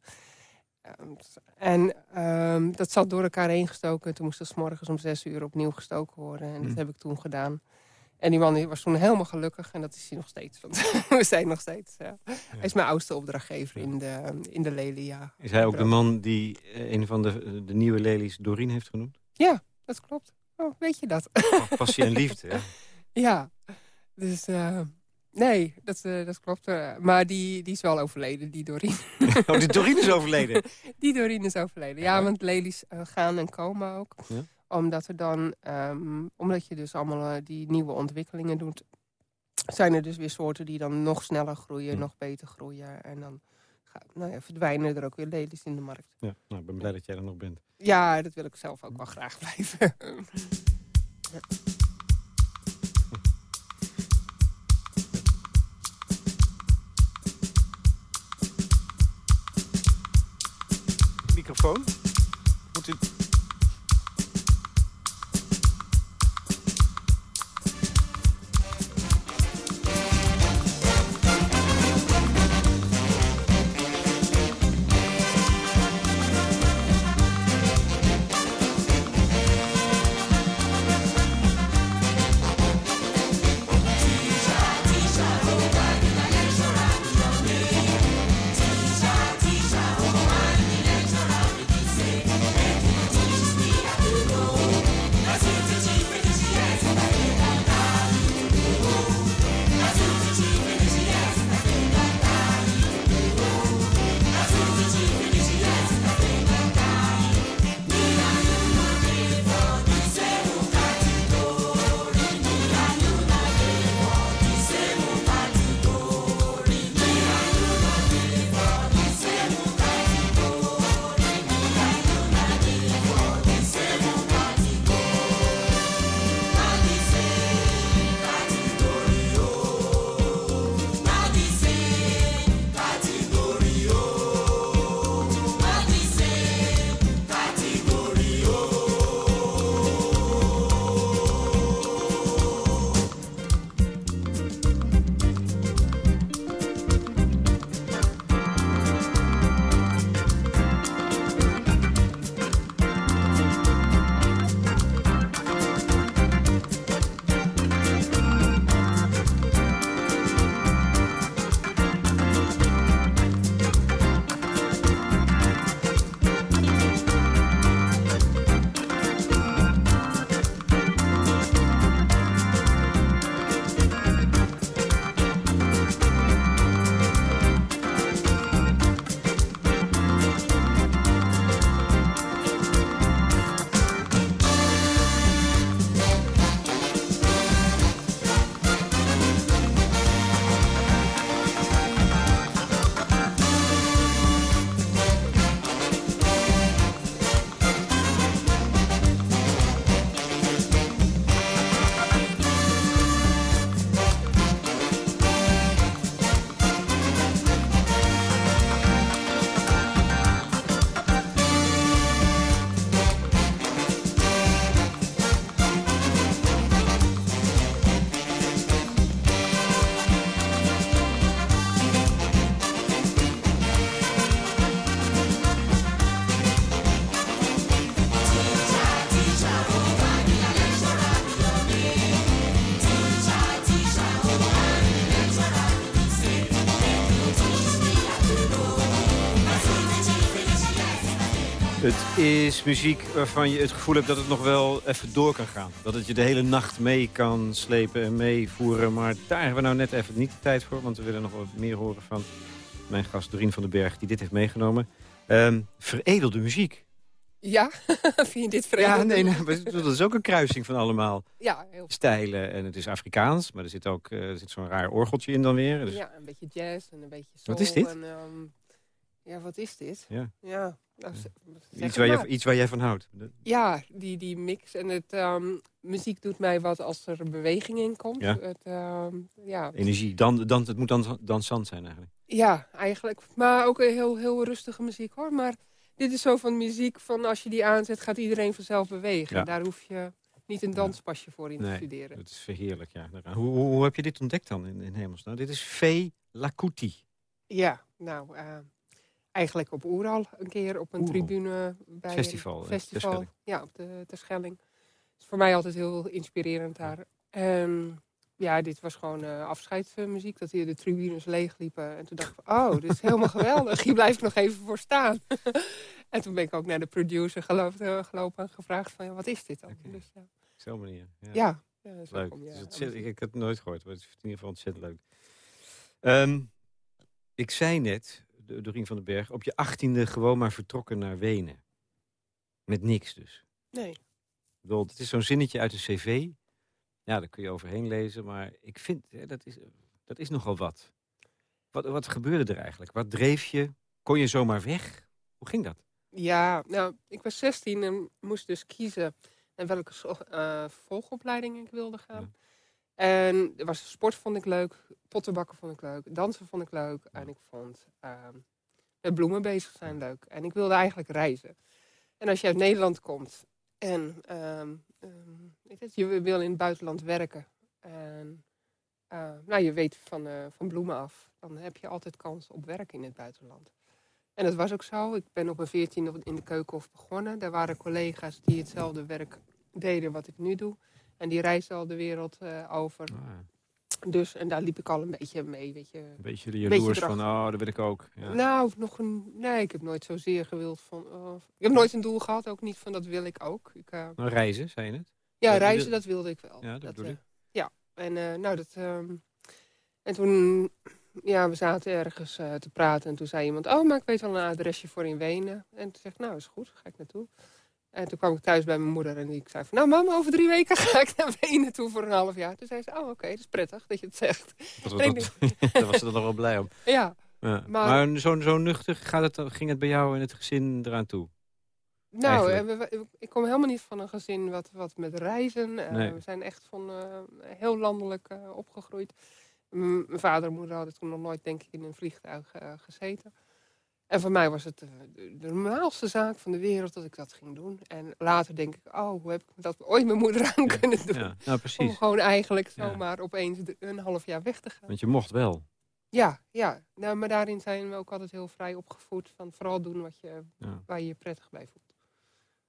Ehm, en ehm, dat zat door elkaar heen gestoken. Toen moest het morgens om zes uur opnieuw gestoken worden. En dat Hm. heb ik toen gedaan. En die man was toen helemaal gelukkig. En dat is hij nog steeds. Want we zijn nog steeds. Ja. Hij is mijn oudste opdrachtgever in de, in de Lelie, ja. Is hij ook de man die eh, een van de, de nieuwe lelies Dorien heeft genoemd? Ja, dat klopt. Oh, weet je dat? Oh, passie en liefde, hè? Ja, dus eh, nee, dat, eh, dat klopt. eh, maar die, die is wel overleden, die Doreen. Oh, die Dorien is overleden. die Doreen is overleden. Ja, want lelies eh, gaan en komen ook. Ja? Omdat er dan, ehm, omdat je dus allemaal die nieuwe ontwikkelingen doet... zijn er dus weer soorten die dan nog sneller groeien, nog beter groeien. En dan nou ja, verdwijnen er ook weer lelies in de markt. Ja, nou, ik ben blij dat jij er nog bent. Ja, dat wil ik zelf ook wel graag blijven. Microfoon? Moet u... is muziek waarvan je het gevoel hebt dat het nog wel even door kan gaan. Dat het je de hele nacht mee kan slepen en meevoeren. Maar daar hebben we nou net even niet de tijd voor. Want we willen nog wat meer horen van mijn gast Dorien van den Berg... die dit heeft meegenomen. Um, veredelde muziek. Ja, vind je dit veredelde? Ja, nee, dat is ook een kruising van allemaal ja, heel stijlen. En het is Afrikaans, maar er zit ook uh, zit zo'n raar orgeltje in dan weer. Dus... Ja, een beetje jazz en een beetje soul. Wat is dit? En, um, ja, wat is dit? Ja. ja iets, waar je, iets waar jij van houdt? Ja, die, die mix. En het, um, muziek doet mij wat als er beweging in komt. Ja. Het, um, ja. Energie. Dan, dan, het moet dan dansant zijn eigenlijk. Ja, eigenlijk. Maar ook heel, heel rustige muziek hoor. Maar dit is zo van muziek van als je die aanzet gaat iedereen vanzelf bewegen. Ja. En daar hoef je niet een danspasje voor in te nee, studeren. Het is verheerlijk, ja. Hoe, hoe, hoe, heb je dit ontdekt dan in, in hemelsnaam? Dit is Fee Lakuti. Ja, nou... Uh, eigenlijk op Oeral een keer op een Oeral. tribune bij festival, een festival. Ja, op de Terschelling. Het is voor mij altijd heel inspirerend daar. En ja, dit was gewoon uh, afscheidsmuziek, dat hier de tribunes leegliepen. En toen dacht ik, oh, dit is helemaal geweldig. Hier blijf ik nog even voor staan. en toen ben ik ook naar de producer gelopen, gelopen en gevraagd van, ja, wat is dit dan? Okay. Dus, ja. Zo'n manier. Ja. ja. ja zo leuk. kom je ik, ik heb het nooit gehoord, maar het is in ieder geval ontzettend leuk. Ehm, ik zei net, Dorien van den Berg, op je achttiende gewoon maar vertrokken naar Wenen. Met niks dus. Nee. Ik bedoel, het is zo'n zinnetje uit een cv. Ja, daar kun je overheen lezen. Maar ik vind, hè, dat is, dat is nogal wat. wat. Wat gebeurde er eigenlijk? Wat dreef je? Kon je zomaar weg? Hoe ging dat? Ja, nou, ik was 16 en moest dus kiezen naar welke eh, volgopleiding ik wilde gaan. En was sport vond ik leuk, pottenbakken vond ik leuk, dansen vond ik leuk. En ik vond ehm, met bloemen bezig zijn leuk. En ik wilde eigenlijk reizen. En als je uit Nederland komt en ehm, ehm, je wil in het buitenland werken. En nou, je weet van, eh, van bloemen af. Dan heb je altijd kans op werk in het buitenland. En dat was ook zo. Ik ben op mijn veertiende in de keukenhof begonnen. Daar waren collega's die hetzelfde werk deden wat ik nu doe. En die reisden al de wereld eh, over. Ah, Dus, en daar liep ik al een beetje mee, weet je. een beetje de jaloers van, oh, dat wil ik ook. Ja. Nou, nog een... Nee, ik heb nooit zozeer gewild van... oh, ik heb nooit een doel gehad, ook niet van dat wil ik ook. Ik, Nou, reizen, zei je het? ja, reizen, dat wilde ik wel. Ja, dat bedoel eh, ik. Ja, en nou, dat... ehm, en toen... Ja, we zaten ergens te praten en toen zei iemand... Oh, maar ik weet wel een adresje voor in Wenen. En toen ik, nou, is goed, ga ik naartoe. En toen kwam ik thuis bij mijn moeder en ik zei van... Nou, mama, over drie weken ga ik naar Wenen toe voor een half jaar. Toen zei ze, oh, oké, dat is prettig dat je het zegt. Dat, ik dat, daar was ze dan nog wel blij om. Ja, Ja. Maar- Maar, zo, zo nuchter gaat het, ging het bij jou en het gezin eraan toe? Nou, we- ik kom helemaal niet van een gezin wat, wat met reizen. eh. We zijn echt van eh, heel landelijk eh, opgegroeid. M- Mijn vader en moeder hadden toen nog nooit, denk ik, in een vliegtuig gezeten. En voor mij was het eh, de, de normaalste zaak van de wereld dat ik dat ging doen. En later denk ik, oh, hoe heb ik dat ooit mijn moeder aan kunnen doen? Ja, nou Om precies. gewoon eigenlijk Ja. zomaar opeens een half jaar weg te gaan. Want je mocht wel. Ja, ja. Nou, maar daarin zijn we ook altijd heel vrij opgevoed. Van vooral doen wat je, waar je je prettig bij voelt.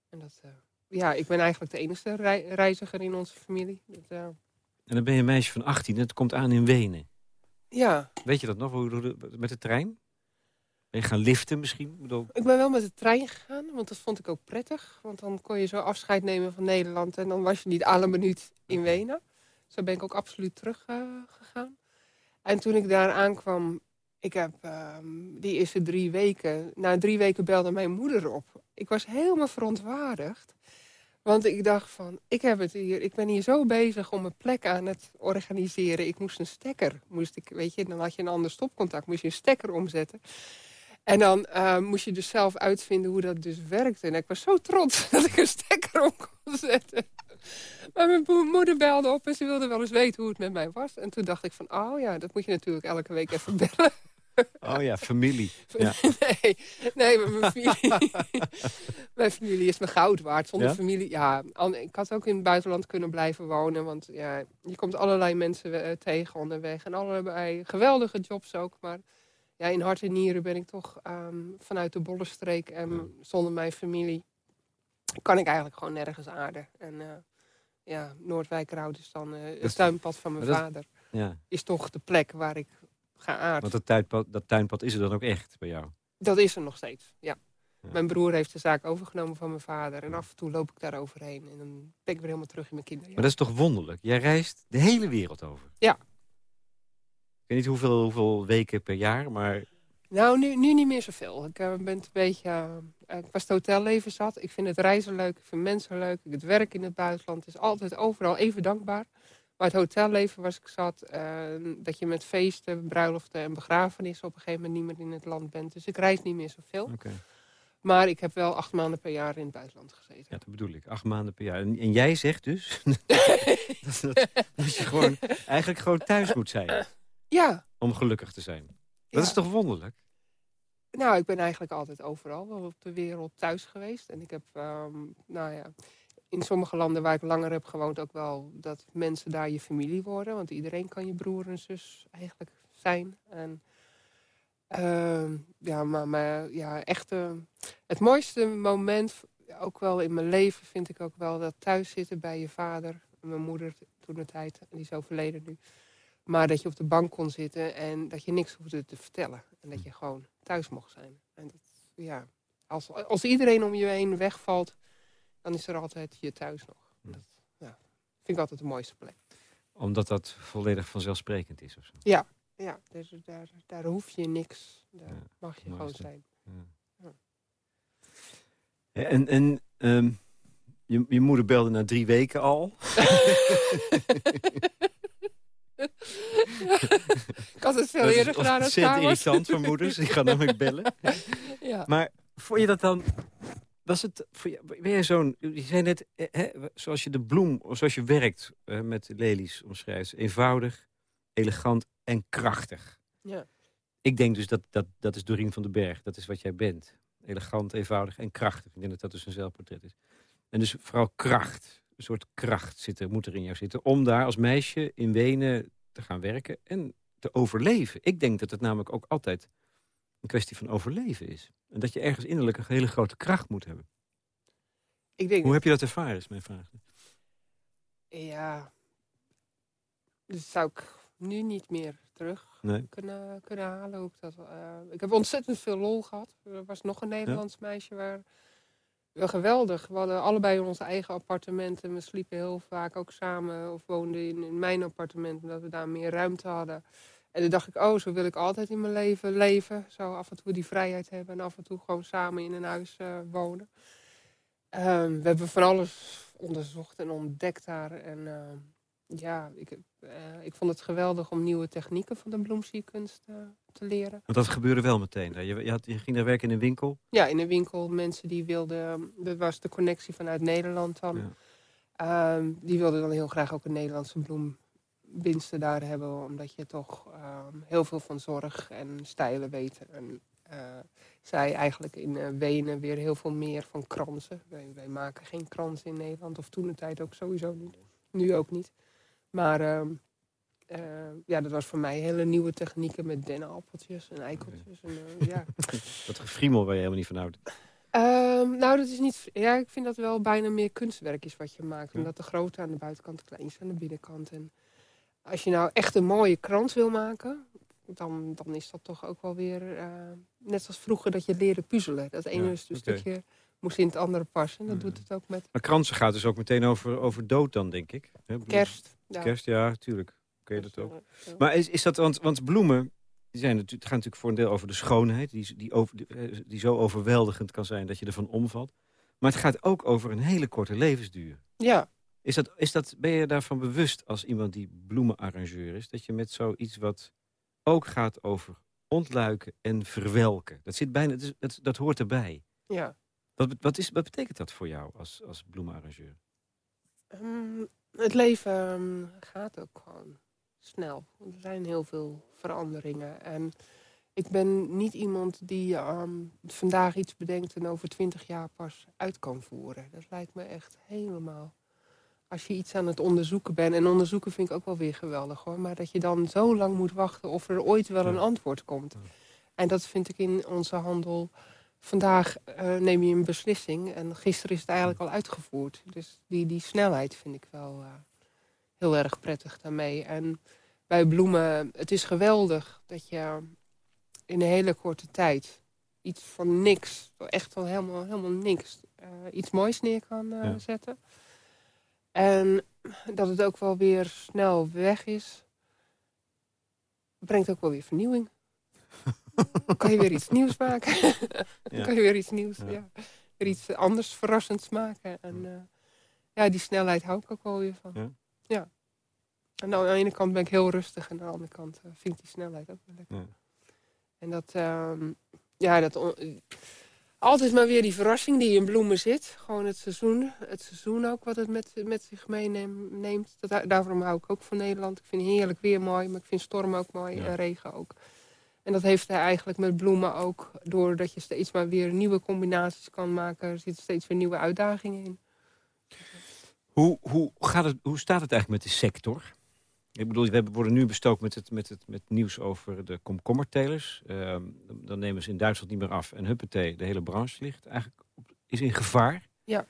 En dat, eh, ja, ik ben eigenlijk de enige rei- reiziger in onze familie. Dat, eh, En dan ben je een meisje van 18 en het komt aan in Wenen. ja, Weet je dat nog? Hoe- met de trein? Ben je gaan liften misschien? Ik bedoel, ik ben wel met de trein gegaan, want dat vond ik ook prettig. Want dan kon je zo afscheid nemen van Nederland en dan was je niet alle minuut in Wenen. Zo ben ik ook absoluut terug eh, gegaan. En toen ik daar aankwam, ik heb ehm, die eerste drie weken... Na drie weken belde mijn moeder op. Ik was helemaal verontwaardigd. Want ik dacht van, ik, heb het hier, ik ben hier zo bezig om een plek aan het organiseren. Ik moest een stekker, moest ik, weet je, dan had je een ander stopcontact, moest je een stekker omzetten. En dan eh, moest je dus zelf uitvinden hoe dat dus werkte. En ik was zo trots dat ik een stekker om kon zetten. Maar mijn mo- moeder belde op en ze wilde wel eens weten hoe het met mij was. En toen dacht ik van, oh ja, dat moet je natuurlijk elke week even bellen. oh ja, familie. Ja. Nee, nee, mijn familie, mijn familie is me goud waard. Zonder Ja? familie, ja. Ik had ook in het buitenland kunnen blijven wonen. Want ja, je komt allerlei mensen eh, tegen onderweg. En allerlei geweldige jobs ook. Maar ja, in hart en nieren ben ik toch ehm, vanuit de Bollenstreek. En zonder mijn familie kan ik eigenlijk gewoon nergens aarden. En eh, ja, Noordwijkerhout is dan eh, het tuinpad van mijn maar dat- vader. ja. Is toch de plek waar ik ga aarden. Want dat tuinpad, dat tuinpad is er dan ook echt bij jou. Dat is er nog steeds, ja. Mijn broer heeft de zaak overgenomen van mijn vader. En af en toe loop ik daar overheen. En dan ben ik weer helemaal terug in mijn Maar kinderjaren. dat is toch wonderlijk? Jij reist de hele wereld over. Ja. Ik weet niet hoeveel, hoeveel weken per jaar, maar Nou, nu, nu niet meer zoveel. Ik eh, ben een beetje... ik was het hotelleven zat. Ik vind het reizen leuk. Ik vind mensen leuk. Het werk in het buitenland is altijd overal even dankbaar. Maar het hotelleven was ik zat. eh, dat je met feesten, bruiloften en begrafenissen... op een gegeven moment niet meer in het land bent. Dus ik reis niet meer zoveel. Maar ik heb wel acht maanden per jaar in het buitenland gezeten. Ja, dat bedoel ik. Acht maanden per jaar. En, en jij zegt dus dat, dat, dat je gewoon, eigenlijk gewoon thuis moet zijn Ja, om gelukkig te zijn. Dat Ja. is toch wonderlijk? Nou, ik ben eigenlijk altijd overal wel op de wereld thuis geweest. En ik heb, ehm, nou ja, in sommige landen waar ik langer heb gewoond ook wel dat mensen daar je familie worden. Want iedereen kan je broer en zus eigenlijk zijn. En ehm, ja, maar, maar ja, echt eh, het mooiste moment ook wel in mijn leven vind ik ook wel dat thuis zitten bij je vader. en Mijn moeder toen de tijd, die is overleden nu. Maar dat je op de bank kon zitten en dat je niks hoefde te vertellen. En dat je gewoon thuis mocht zijn. En dat, ja, als, als iedereen om je heen wegvalt, dan is er altijd je thuis nog. Dat ja, vind ik altijd de mooiste plek. Omdat dat volledig vanzelfsprekend is of zo. Ja, dus daar, daar hoef je niks. Daar Ja, mag je gewoon zijn. Ja, En, en ehm, je, je moeder belde na drie weken al. ik had het veel Dat is eerder gedaan als ontzettend kamers. irritant voor moeders. Die gaan namelijk bellen. Ja. Maar vond je dat dan... Was het, voor je, ben jij zo'n... Je zei net, eh, hè, zoals je de bloem, of zoals je werkt eh, met lelies omschrijft. Eenvoudig, elegant en krachtig. Ja. Ik denk dus dat, dat dat is Dorien van den Berg. Dat is wat jij bent. Elegant, eenvoudig en krachtig. Ik denk dat dat dus een zelfportret is. En dus vooral kracht. Een soort kracht zit er, moet er in jou zitten. Om daar als meisje in Wenen te gaan werken en te overleven. Ik denk dat het namelijk ook altijd een kwestie van overleven is. En dat je ergens innerlijk een hele grote kracht moet hebben. Ik denk Hoe heb je dat ervaren, is mijn vraag. Ja. Dus zou ik nu niet meer terug Nee. kunnen, kunnen halen. Ik, dat, eh, ik heb ontzettend veel lol gehad. Er was nog een Nederlands meisje waar... Wel geweldig. We hadden allebei onze eigen appartementen. We sliepen heel vaak ook samen. Of woonden in, in mijn appartement. Omdat we daar meer ruimte hadden. En toen dacht ik, oh, zo wil ik altijd in mijn leven leven. Zo af en toe die vrijheid hebben. En af en toe gewoon samen in een huis eh, wonen. Ehm, we hebben van alles onderzocht en ontdekt daar. Ehm, ja, ik, eh, ik vond het geweldig om nieuwe technieken van de bloemsierkunst eh, te leren. Want dat gebeurde wel meteen. hè? Je, je, had, je ging daar werken in een winkel. Ja, in een winkel mensen die wilden... Dat was de connectie vanuit Nederland dan. Ja. Ehm, die wilden dan heel graag ook een Nederlandse bloembinsten daar hebben. Omdat je toch ehm, heel veel van zorg en stijlen weet. En eh, zij eigenlijk in Wenen weer heel veel meer van kransen. Wij, wij maken geen kransen in Nederland. Of toen de tijd ook sowieso niet. Nu ook niet. Maar ehm, eh, ja, dat was voor mij hele nieuwe technieken met dennenappeltjes en eikeltjes. En, eh, ja. Dat gefriemel waar je helemaal niet van houdt. Ehm, nou, dat is niet. Ja, ik vind dat wel bijna meer kunstwerk is wat je maakt. Omdat de grote aan de buitenkant, de klein is aan de binnenkant. En als je nou echt een mooie krans wil maken, dan, dan is dat toch ook wel weer eh, net zoals vroeger dat je leerde puzzelen. Dat ene Ja, is dus stukje moest in het andere passen. Dat Ja. doet het ook met Maar kransen gaat dus ook meteen over, over dood dan, denk ik. Hè, kerst. Ja. Kerst, ja, tuurlijk. Kun je dat ook. Maar is, is dat, want, want bloemen, die zijn natuurlijk, het gaat natuurlijk voor een deel over de schoonheid, die, die, over, die, eh, die zo overweldigend kan zijn dat je ervan omvalt. Maar het gaat ook over een hele korte levensduur. ja, Is dat, is dat, ben je daarvan bewust als iemand die bloemenarrangeur is, dat je met zoiets wat ook gaat over ontluiken en verwelken. Dat, zit bijna, dat, dat hoort erbij. ja. Wat, wat, is, wat betekent dat voor jou als, als bloemenarrangeur? Ehm, het leven ehm, gaat ook gewoon snel. Er zijn heel veel veranderingen. En ik ben niet iemand die ehm, vandaag iets bedenkt en over twintig jaar pas uit kan voeren. Dat lijkt me echt helemaal. Als je iets aan het onderzoeken bent, en onderzoeken vind ik ook wel weer geweldig hoor, maar dat je dan zo lang moet wachten of er ooit wel een antwoord komt. En dat vind ik in onze handel. Vandaag eh, neem je een beslissing en gisteren is het eigenlijk al uitgevoerd. Dus die, die snelheid vind ik wel eh, heel erg prettig daarmee. En bij bloemen, het is geweldig dat je in een hele korte tijd iets van niks, echt van helemaal, helemaal niks, eh, iets moois neer kan Ja. zetten. En dat het ook wel weer snel weg is, brengt ook wel weer vernieuwing. Dan kan je weer iets nieuws maken. Dan kan je weer iets nieuws, Ja. Weer iets anders verrassends maken. En eh, ja, die snelheid hou ik ook wel weer van. Ja. Ja. En aan de ene kant ben ik heel rustig en aan de andere kant eh, vind ik die snelheid ook wel lekker. Ja. En dat, ehm, ja, dat altijd maar weer die verrassing die in bloemen zit. Gewoon het seizoen, het seizoen ook wat het met, met zich meeneemt. Dat, daarom hou ik ook van Nederland. Ik vind heerlijk weer mooi, maar ik vind storm ook mooi Ja. en regen ook. En dat heeft hij eigenlijk met bloemen ook. Doordat je steeds maar weer nieuwe combinaties kan maken. Er zitten steeds weer nieuwe uitdagingen in. Hoe, hoe, gaat het, hoe staat het eigenlijk met de sector? Ik bedoel, we worden nu bestookt met het, met het met nieuws over de komkommertelers. Ehm, dan nemen ze in Duitsland niet meer af. En huppatee, de hele branche ligt eigenlijk op, is in gevaar. Ja.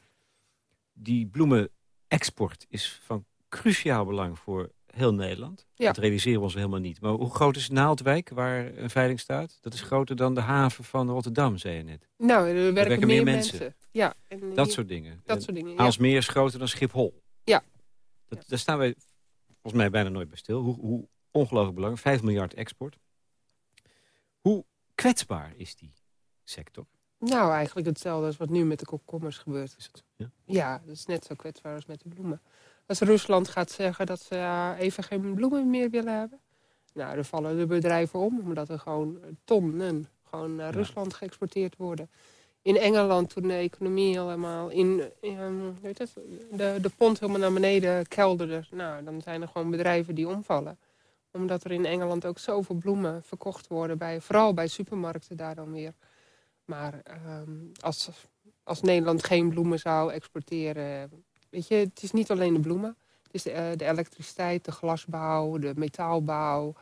Die bloemenexport is van cruciaal belang voor heel Nederland. Ja. Dat realiseren we ons helemaal niet. Maar hoe groot is Naaldwijk, waar een veiling staat? Dat is groter dan de haven van Rotterdam, zei je net. Nou, er werken, werken meer meer mensen. mensen. Ja, en Dat hier- soort dingen. dat En soort dingen. Ja. Aalsmeer is groter dan Schiphol. Ja. Dat, Daar staan wij volgens mij bijna nooit bij stil. Hoe, hoe ongelooflijk belangrijk. 5 miljard export. Hoe kwetsbaar is die sector? Nou, eigenlijk hetzelfde als wat nu met de komkommers gebeurt. Is het, ja? Ja, dat is net zo kwetsbaar als met de bloemen. Als Rusland gaat zeggen dat ze even geen bloemen meer willen hebben... nou, dan vallen de bedrijven om, omdat er gewoon tonnen gewoon naar Ja. Rusland geëxporteerd worden. In Engeland, toen de economie helemaal in... in weet het, de, de pond helemaal naar beneden kelderde... nou, dan zijn er gewoon bedrijven die omvallen. Omdat er in Engeland ook zoveel bloemen verkocht worden, bij, vooral bij supermarkten daar dan weer... Maar ehm, als, als Nederland geen bloemen zou exporteren... Weet je, het is niet alleen de bloemen. Het is de, eh, de elektriciteit, de glasbouw, de metaalbouw,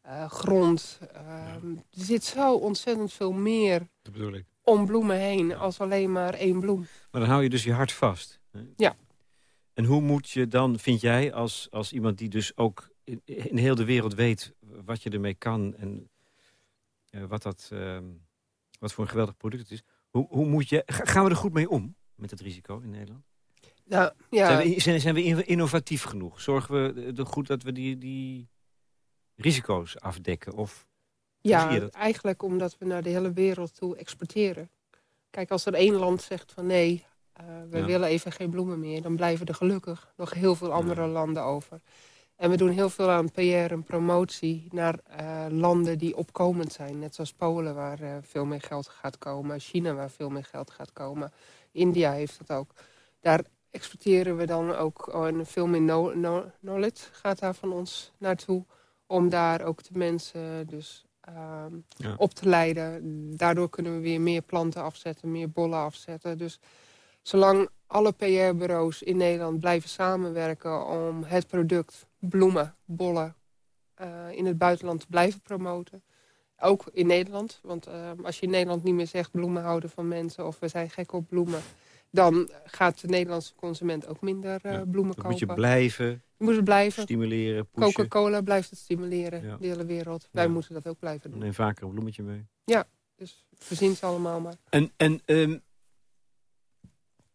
eh, grond. Ehm, Er zit zo ontzettend veel meer ik. om bloemen heen als alleen maar één bloem. Maar dan hou je dus je hart vast. hè? Ja. En hoe moet je dan, vind jij, als, als iemand die dus ook in, in heel de wereld weet wat je ermee kan en eh, wat, dat, ehm, wat voor een geweldig product het is. Hoe, hoe moet je, ga- gaan we er goed mee om met het risico in Nederland? Nou, ja, Zijn, we, zijn, zijn we in- innovatief genoeg? Zorgen we er goed dat we die, die risico's afdekken? Of ja eigenlijk omdat we naar de hele wereld toe exporteren. Kijk, als er één land zegt van nee, eh, we Ja. willen even geen bloemen meer... dan blijven er gelukkig nog heel veel andere Ja. landen over. En we doen heel veel aan PR en promotie naar eh, landen die opkomend zijn. Net zoals Polen, waar eh, veel meer geld gaat komen. China, waar veel meer geld gaat komen. India heeft dat ook. Daar exporteren we dan ook oh, en veel meer no- no- knowledge gaat daar van ons naartoe. Om daar ook de mensen dus ehm, Ja. op te leiden. Daardoor kunnen we weer meer planten afzetten, meer bollen afzetten. Dus zolang alle PR-bureaus in Nederland blijven samenwerken... om het product bloemen, bollen eh, in het buitenland te blijven promoten... Ook in Nederland, want eh, als je in Nederland niet meer zegt... bloemen houden van mensen of we zijn gek op bloemen... dan gaat de Nederlandse consument ook minder eh, Ja, bloemen kopen. moet je blijven Je moet het blijven. stimuleren, pushen. Coca-Cola blijft het stimuleren, Ja. de hele wereld. Wij Ja. moeten dat ook blijven doen. Neem vaker een bloemetje mee. Dus verzin ze allemaal maar. En, en ehm,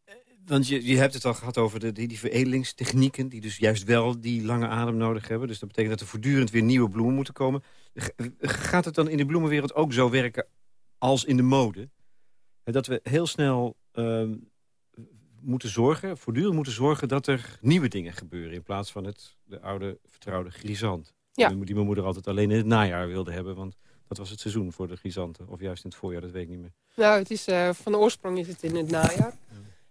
eh, want je, je hebt het al gehad over de, die, die veredelingstechnieken... die dus juist wel die lange adem nodig hebben. Dus dat betekent dat er voortdurend weer nieuwe bloemen moeten komen. G- Gaat het dan in de bloemenwereld ook zo werken als in de mode? Dat we heel snel ehm, moeten zorgen, voortdurend moeten zorgen... dat er nieuwe dingen gebeuren in plaats van het, de oude vertrouwde grisant. Ja. Die mijn moeder altijd alleen in het najaar wilde hebben... want dat was het seizoen voor de grisanten. Of juist in het voorjaar, dat weet ik niet meer. Nou, het is, eh, van de oorsprong is het in het najaar.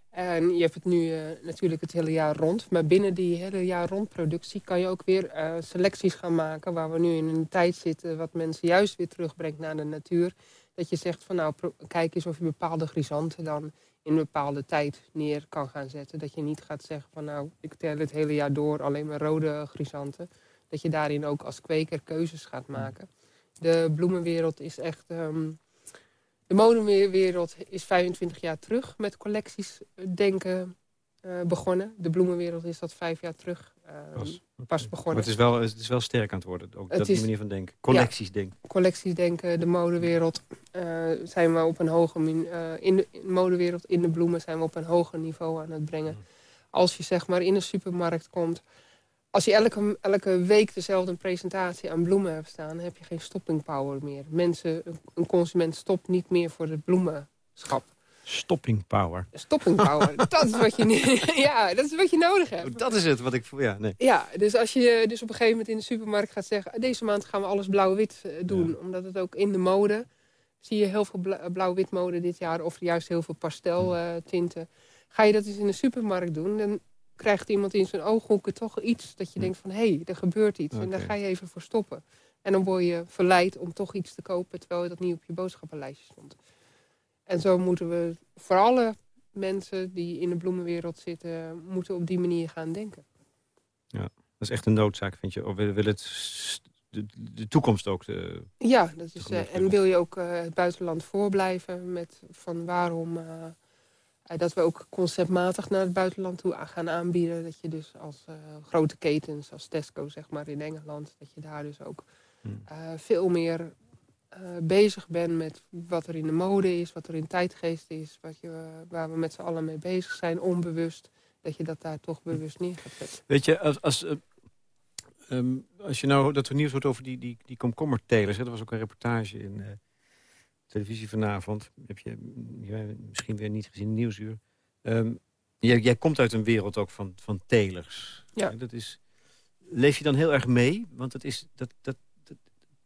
En je hebt het nu eh, natuurlijk het hele jaar rond. Maar binnen die hele jaar rond productie kan je ook weer eh, selecties gaan maken... waar we nu in een tijd zitten wat mensen juist weer terugbrengt naar de natuur. Dat je zegt van nou, kijk eens of je bepaalde grisanten dan in een bepaalde tijd neer kan gaan zetten. Dat je niet gaat zeggen van nou, ik tel het hele jaar door alleen maar rode grisanten. Dat je daarin ook als kweker keuzes gaat maken. De bloemenwereld is echt... ehm, de modewereld is 25 jaar terug met collecties eh, denken eh, begonnen. De bloemenwereld is dat vijf jaar terug ehm, Pas. Maar begonnen. het is, wel, het is wel sterk aan het worden, ook Het dat die manier van denken. Collecties denken. collecties denken, de modewereld, eh, zijn we op een hoger min- eh, in, de, in de modewereld, in de bloemen zijn we op een hoger niveau aan het brengen. Als je zeg maar in een supermarkt komt, als je elke, elke week dezelfde presentatie aan bloemen hebt staan, heb je geen stopping power meer. Mensen, een, een consument stopt niet meer voor het bloemenschap. Stopping power. Stopping power, dat is wat je, ja, dat is wat je nodig hebt. Oh, Dat is het wat ik... voel. Ja, nee. Ja, dus als je dus op een gegeven moment in de supermarkt gaat zeggen... deze maand gaan we alles blauw-wit eh, doen. Ja. Omdat het ook in de mode... zie je heel veel bla- blauw-wit mode dit jaar... of juist heel veel pasteltinten. Ga je dat eens in de supermarkt doen... dan krijgt iemand in zijn ooghoeken toch iets... dat je denkt van, hé, hey, er gebeurt iets. En daar ga je even voor stoppen. En dan word je verleid om toch iets te kopen... terwijl dat niet op je boodschappenlijstje stond. En zo moeten we voor alle mensen die in de bloemenwereld zitten... moeten op die manier gaan denken. Dat is echt een noodzaak, vind je. Of we willen het de, de toekomst ook... De, Ja, dat is, eh, en wil je ook eh, het buitenland voorblijven met van waarom eh, eh, dat we ook conceptmatig naar het buitenland toe gaan aanbieden. Dat je dus als eh, grote ketens, als Tesco zeg maar in Engeland, dat je daar dus ook Hmm. eh, veel meer eh, bezig bent met wat er in de mode is, wat er in tijdgeest is, wat je, eh, waar we met z'n allen mee bezig zijn, onbewust. Dat je dat daar toch bewust neer gaat zetten. Weet je, als, als, eh, ehm, als je nou dat er nieuws wordt over die, die, die komkommertelers... Hè, er was ook een reportage in televisie vanavond. Heb je jij misschien weer niet gezien, Nieuwsuur. Ehm, jij, jij komt uit een wereld ook van, van telers. Ja. Dat is, leef je dan heel erg mee? Want dat is... Dat, dat,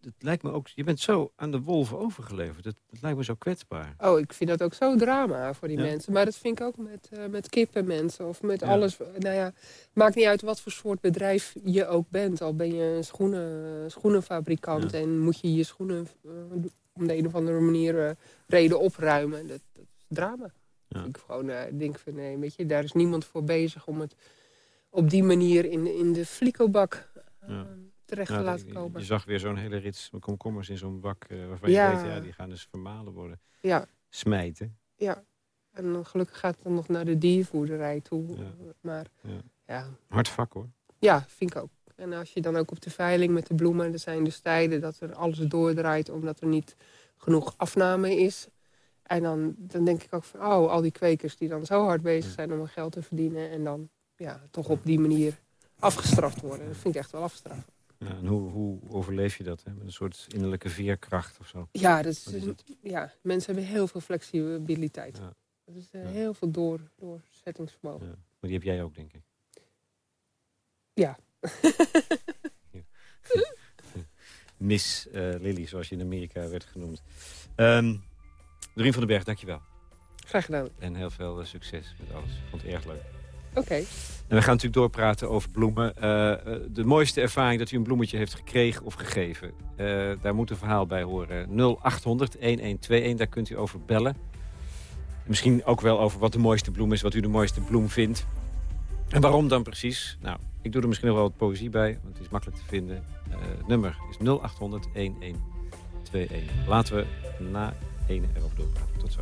dat lijkt me ook... Je bent zo aan de wolven overgeleverd. Dat, dat lijkt me zo kwetsbaar. Oh, ik vind dat ook zo drama voor die Ja? mensen. Maar dat vind ik ook met, eh met kippenmensen of met Ja. alles. Nou ja, maakt niet uit wat voor soort bedrijf je ook bent. Al ben je een schoenen, schoenenfabrikant Ja. en moet je je schoenen eh, om de een of andere manier eh, reden opruimen. Dat, dat is drama. Ik gewoon denk van nee, weet je, daar is niemand voor bezig om het op die manier in, in de flikobak Ja. Terecht Ja, te je- laten je, komen. je zag weer zo'n hele rits komkommers in zo'n bak... eh, waarvan Ja. je weet, ja, die gaan dus vermalen worden. Ja. Smijten. En dan gelukkig gaat het dan nog naar de diervoerderij toe. Ja. Maar Ja. ja, Hard vak, hoor. Ja, vind ik ook. En als je dan ook op de veiling met de bloemen... er zijn dus tijden dat er alles doordraait... omdat er niet genoeg afname is. En dan, dan denk ik ook van... oh, al die kwekers die dan zo hard bezig zijn om hun geld te verdienen... en dan ja, toch op die manier afgestraft worden. Dat vind ik echt wel afstraffen. Ja, en hoe, hoe overleef je dat? Hè? Met een soort innerlijke veerkracht of zo. Ja, dat is, ja, mensen hebben heel veel flexibiliteit. Ja. Dat is eh, Ja. heel veel door, doorzettingsvermogen. Ja. Maar die heb jij ook, denk ik. Ja. Miss eh, Lily, zoals je in Amerika werd genoemd. Dorien van den Berg, dankjewel. Graag gedaan. En heel veel eh, succes met alles. Ik vond het erg leuk. Oké. En we gaan natuurlijk doorpraten over bloemen. Eh, de mooiste ervaring dat u een bloemetje heeft gekregen of gegeven. Eh, daar moet een verhaal bij horen. 0800-1121, daar kunt u over bellen. Misschien ook wel over wat de mooiste bloem is, wat u de mooiste bloem vindt. En waarom dan precies? Nou, ik doe er misschien nog wel wat poëzie bij, want het is makkelijk te vinden. Het nummer is 0800-1121. Laten we na ene erover doorpraten. Tot zo.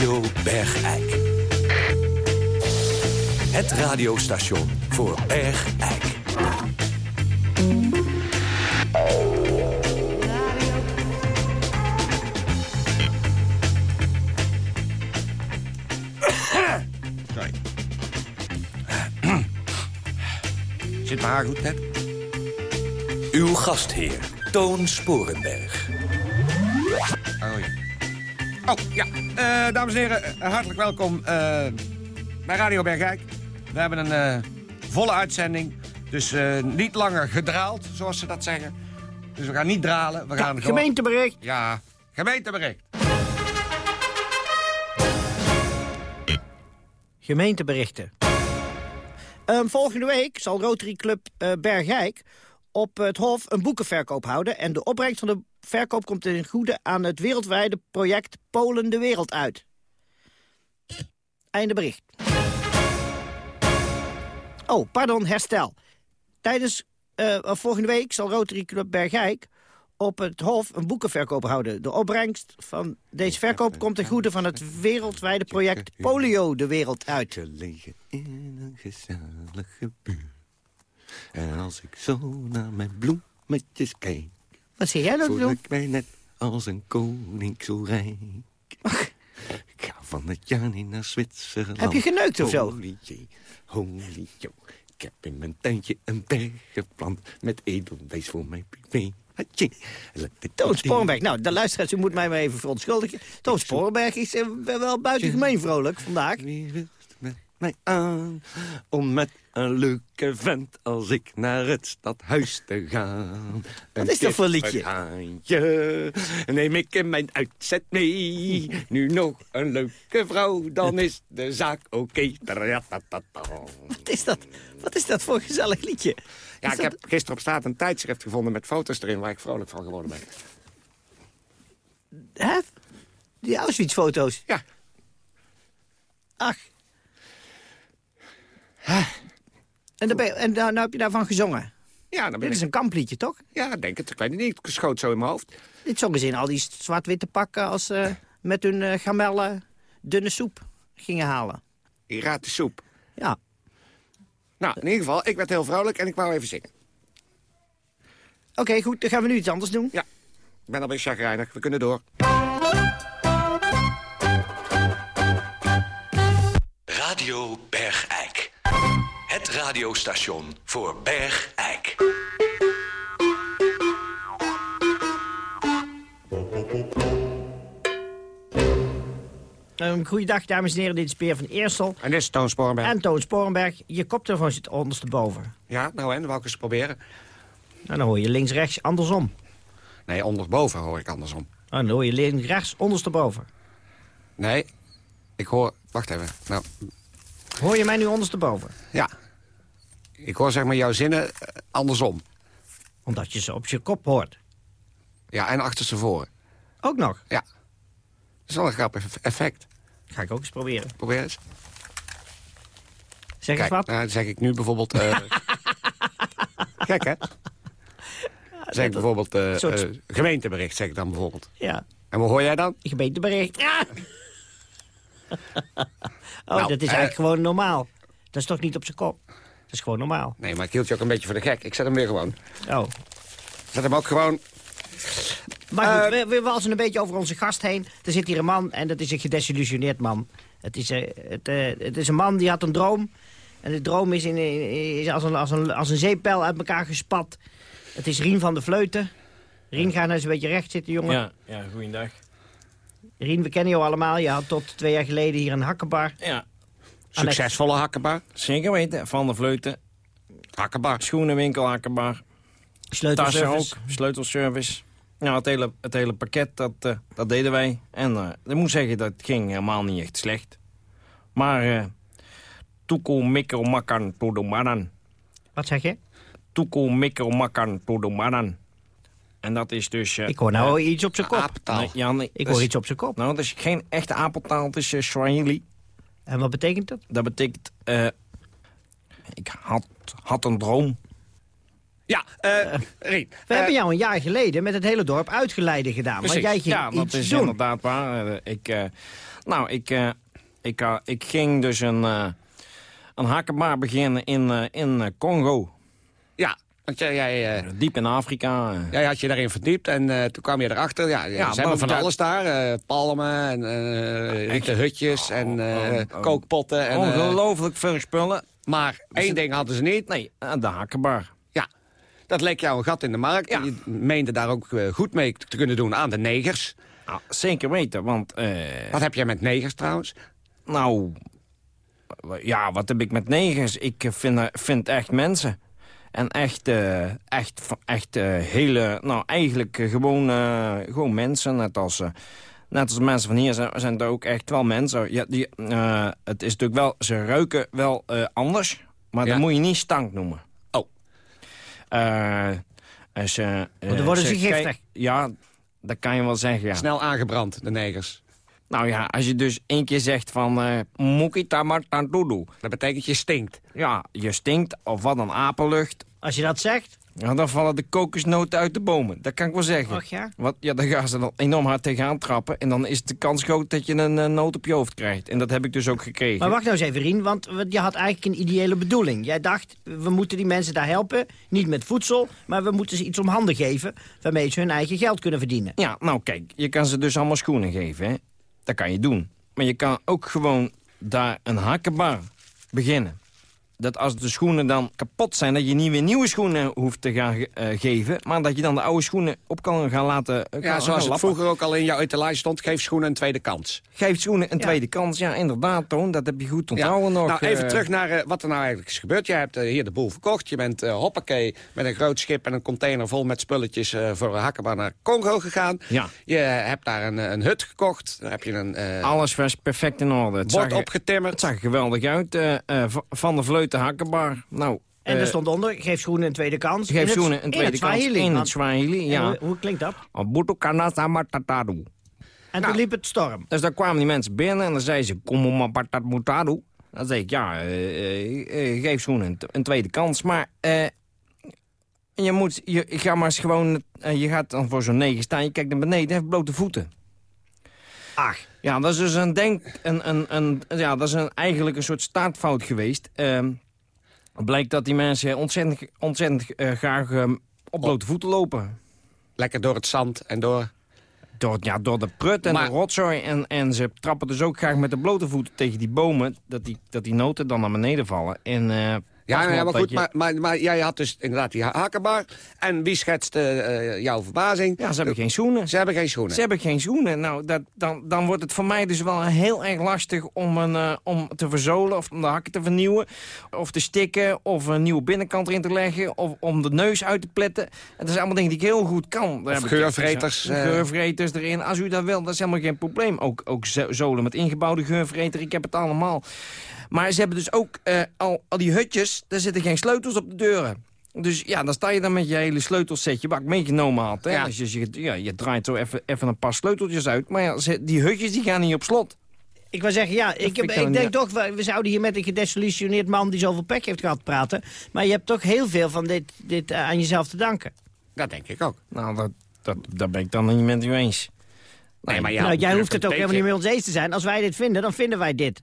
Radio Bergijk. Het radiostation voor Bergijk. Sorry. Zit mijn haar goed, Ted? Uw gastheer, Toon Sporenberg. Oh ja. Oh, ja. Eh, dames en heren, hartelijk welkom eh, bij Radio Bergijk. We hebben een eh, volle uitzending. Dus niet langer gedraald, zoals ze dat zeggen. Dus we gaan niet dralen. We gaan gewoon... Gemeentebericht. Ja, gemeentebericht. Gemeenteberichten. Ehm, volgende week zal Rotary Club Bergijk op het Hof een boekenverkoop houden. En de opbrengst van de verkoop komt in goede aan het wereldwijde project Polen de Wereld uit. Einde bericht. Oh, pardon, herstel. Tijdens uh, volgende week zal Rotary Club Bergijk op het Hof een boekenverkoop houden. De opbrengst van deze verkoop komt ten goede van het wereldwijde project Polio de Wereld uit. liggen in een gezellige buurt. En als ik zo naar mijn bloemetjes kijk... Wat zie jij voel doen? ik mij net als een koning zo rijk. Ik ga van het jaar niet naar Zwitserland. Heb je geneukt of zo? Holy jee, holy yo. Ik heb in mijn tuintje een berg geplant... met edelwijs voor mijn privé. Toon Sporenberg, nou, de luisteraars, u moet mij maar even verontschuldigen. Toon Sporenberg is uh, wel buitengemeen vrolijk vandaag. Mij aan om met een leuke vent als ik naar het stadhuis te gaan? Wat is dat voor liedje? Haantje, neem ik in mijn uitzet mee. Nu nog een leuke vrouw, dan is de zaak oké. Okay. Wat is dat? Wat is dat voor een gezellig liedje? Ja, ik heb gisteren op straat een tijdschrift gevonden met foto's erin... waar ik vrolijk van geworden ben. Hè? Die Auschwitz-foto's? Ja. Ach. En, dan je, en nou, nou heb je daarvan gezongen? Ja, dan ben Dit ik... is een kampliedje, toch? Ja, denk het. Ik weet het niet. Ik schoot zo in mijn hoofd. Dit zongen ze in al die zwart-witte pakken... als uh, met hun uh, gamellen dunne soep gingen halen. Irate soep. Ja. Nou, in ieder geval, ik werd heel vrolijk en ik wou even zingen. Oké, okay, goed. Dan gaan we nu iets anders doen. Ja, ik ben alweer chagrijnig. We kunnen door. Radio Bergijk. Het radiostation voor Bergijk. Um, goeiedag, dames en heren. Dit is Peer van Eersel. En dit is Toon Sporenberg. En Toon Sporenberg. Je koptelefoon zit ondersteboven. Ja, nou en? Wou ik eens proberen? Nou, dan hoor je links, rechts, andersom. Nee, onderboven hoor ik andersom. Oh, dan hoor je links, rechts, ondersteboven. Nee, ik hoor... Wacht even. Nou. Hoor je mij nu ondersteboven? Ja. Ik hoor zeg maar jouw zinnen uh, andersom. Omdat je ze op je kop hoort? Ja, en achterstevoren. Ook nog? Ja. Dat is wel een grappig effect. Ga ik ook eens proberen. Probeer eens. Zeg Kijk, eens wat? Nou, zeg ik nu bijvoorbeeld... Uh... Gek, hè? Zeg ik bijvoorbeeld uh, soort... uh, gemeentebericht, zeg ik dan bijvoorbeeld. Ja. En wat hoor jij dan? Gemeentebericht. Ja. oh, nou, dat is eigenlijk gewoon normaal. Dat is toch niet op zijn kop? Dat is gewoon normaal. Nee, maar ik hield je ook een beetje voor de gek. Ik zet hem weer gewoon. Oh. Zet hem ook gewoon... Maar goed, uh, we, we walsen een beetje over onze gast heen. Er zit hier een man en dat is een gedesillusioneerd man. Het is, uh, het, uh, het is een man die had een droom. En de droom is, in, is als, een, als, een, als een zeepbel uit elkaar gespat. Het is Rien van de Vleuten. Rien, ga nou eens een beetje recht zitten, jongen. Ja, ja goeiedag. Rien, we kennen jou allemaal. Je had tot twee jaar geleden hier een hakkenbar. Ja. Succesvolle hakkenbar. Zeker weten, van de Vleuten. Hakkenbar. Schoenenwinkel, hakkenbar. Sleutelservice. ook, sleutelservice. Ja, het hele, het hele pakket, dat, uh, dat deden wij. En uh, ik moet zeggen, dat ging helemaal niet echt slecht. Maar... Uh, Tuku mikro makan. Wat zeg je? Tuku mikro makan todo maran. En dat is dus... Uh, ik hoor nou uh, iets op zijn kop. Aaptaal. Nee, ja, nee, ik hoor is, iets op zijn kop. Nou, dat is geen echte apeltaal, het is uh, Swahili. En wat betekent dat? Dat betekent... ik had, had een droom. Ja, uh, Rien. We hebben jou een jaar geleden met het hele dorp uitgeleide gedaan. Precies. Maar jij ging ja, dat is doen. inderdaad waar. ik, nou, ik, ik, ik ging dus een een hakkenbaar beginnen in, uh, in Congo. Ja, want jij... jij uh, Diep in Afrika. Jij had je daarin verdiept en toen kwam je erachter. Ja, ja ze hebben van alles daar. palmen en rieten hutjes en oh, oh, kookpotten. En, ongelooflijk veel spullen. Maar één ze... ding hadden ze niet. Nee, de hakkenbaar. Ja, dat leek jou een gat in de markt. Ja. Je meende daar ook goed mee te kunnen doen aan de negers. Nou, zeker weten, want... Wat heb jij met negers trouwens? Nou, ja, wat heb ik met negers? Ik vind, vind echt mensen. En echt, uh, echt, echt uh, hele, nou eigenlijk uh, gewoon, gewoon mensen. Net als, net als mensen van hier zijn, zijn er ook echt wel mensen. Ja, die, het is natuurlijk wel, ze ruiken wel anders. Maar Ja. dat moet je niet stank noemen. Oh. Eh, als, eh, Want dan eh, worden ze giftig. Ja, dat kan je wel zeggen, ja. Snel aangebrand, de negers. Nou ja, als je dus één keer zegt van... eh Muki tamartantudu. Dat betekent je stinkt. Ja, je stinkt of wat een apenlucht. Als je dat zegt, Ja, dan vallen de kokosnoten uit de bomen. Dat kan ik wel zeggen. Och ja? Wat, ja, dan gaan ze er enorm hard tegenaan trappen. En dan is de kans groot dat je een eh, noot op je hoofd krijgt. En dat heb ik dus ook gekregen. Maar wacht nou eens even, Rien, want want je had eigenlijk een ideële bedoeling. Jij dacht, we moeten die mensen daar helpen, niet met voedsel... maar we moeten ze iets om handen geven waarmee ze hun eigen geld kunnen verdienen. Ja, nou kijk, je kan ze dus allemaal schoenen geven, hè. Dat kan je doen. Maar je kan ook gewoon daar een hakkenbar beginnen. Dat als de schoenen dan kapot zijn, dat je niet weer nieuwe schoenen hoeft te gaan eh, geven... maar dat je dan de oude schoenen op kan gaan laten eh, Ja, gaan- zoals het vroeger ook al in jouw etalage stond, geef schoenen een tweede kans. Geef schoenen een Ja. tweede kans. Ja, inderdaad, Toon. Dat heb je goed Ja. onthouden nog. Nou, even eh. terug naar wat er nou eigenlijk is gebeurd. Je hebt hier de boel verkocht. Je bent eh hoppakee met een groot schip en een container vol met spulletjes... eh, voor een hakkenbar naar Congo gegaan. Ja. Je hebt daar een, een hut gekocht. Daar heb je een eh, Alles was perfect in orde. Het bord zag, er- opgetimmerd. het zag er geweldig uit. van de Vleuten Hakkenbar. Nou, En eh, er stond onder, geef schoenen een tweede kans. Geef schoenen een tweede kans Swahili, in het Swahili. Ja. hoe, hoe klinkt dat? Abuto kanasa matataru. En toen liep het storm. Dus dan kwamen die mensen binnen en dan zeiden ze... Kom maar patat mutaru. Dan zei ik, ja, eh, eh, eh, geef schoenen een, tweede kans. Maar eh, je moet, je, gaat maar eens gewoon... eh, je gaat dan voor zo'n negen staan, je kijkt naar beneden, je hebt blote voeten. Ach. Ja, dat is dus een denk... Een, een, een, ja, dat is een, eigenlijk een soort staartfout geweest. Ehm blijkt dat die mensen ontzettend, ontzettend eh, graag ehm, op blote voeten lopen. Lekker door het zand en door... Door, ja, door de prut en Maar- de rotzooi. En, en ze trappen dus ook graag met de blote voeten tegen die bomen... dat die, dat die noten dan naar beneden vallen. En, eh, Ja, ja, maar goed, maar, maar, maar jij had dus inderdaad die ha- hakkenbar. En wie schetste eh, jouw verbazing? Ja, ze hebben geen schoenen. Ze hebben geen schoenen. Ze hebben geen schoenen. Nou, dat, dan, dan wordt het voor mij dus wel heel erg lastig om, een, eh, om te verzolen... of om de hakken te vernieuwen, of te stikken... of een nieuwe binnenkant erin te leggen... of om de neus uit te pletten. En dat zijn allemaal dingen die ik heel goed kan. Daar Of geurvreters, eh. Geurvreters erin. Als u dat wil, dat is helemaal geen probleem. Ook, ook zo- zolen met ingebouwde geurvreter, ik heb het allemaal. Maar ze hebben dus ook eh, al, al die hutjes... daar zitten geen sleutels op de deuren. Dus ja, dan sta je dan met je hele sleutelsetje wat ik meegenomen had. Hè? Ja. Dus je, ja, je draait zo even, even een paar sleuteltjes uit. Maar ja, die hutjes die gaan niet op slot. Ik wil zeggen, ja, ik, heb, ik denk toch, we we zouden hier met een gedesillusioneerd man die zoveel pek heeft gehad praten. Maar je hebt toch heel veel van dit, dit eh, aan jezelf te danken. Dat denk ik ook. Nou, dat, dat, daar ben ik dan niet met u eens. Nee, maar je nou, jij hoeft het ook helemaal niet met ons eens te zijn. Als wij dit vinden, dan vinden wij dit.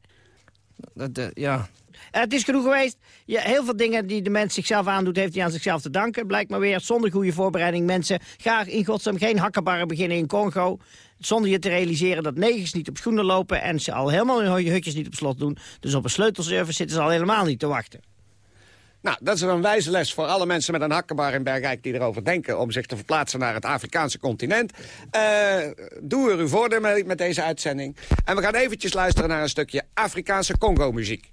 Ja. Eh, het is genoeg geweest. Ja, heel veel dingen die de mens zichzelf aandoet, heeft hij aan zichzelf te danken. Blijkt maar weer, zonder goede voorbereiding. Mensen, ga in godsnaam geen hakkenbarren beginnen in Congo. Zonder je te realiseren dat negers niet op schoenen lopen... en ze al helemaal hun hutjes niet op slot doen. Dus op een sleutelservice zitten ze al helemaal niet te wachten. Nou, dat is een wijze les voor alle mensen met een hakkenbar in Bergijk... die erover denken om zich te verplaatsen naar het Afrikaanse continent. Eh, doe er uw voordeel mee met deze uitzending. En we gaan eventjes luisteren naar een stukje Afrikaanse Congo-muziek.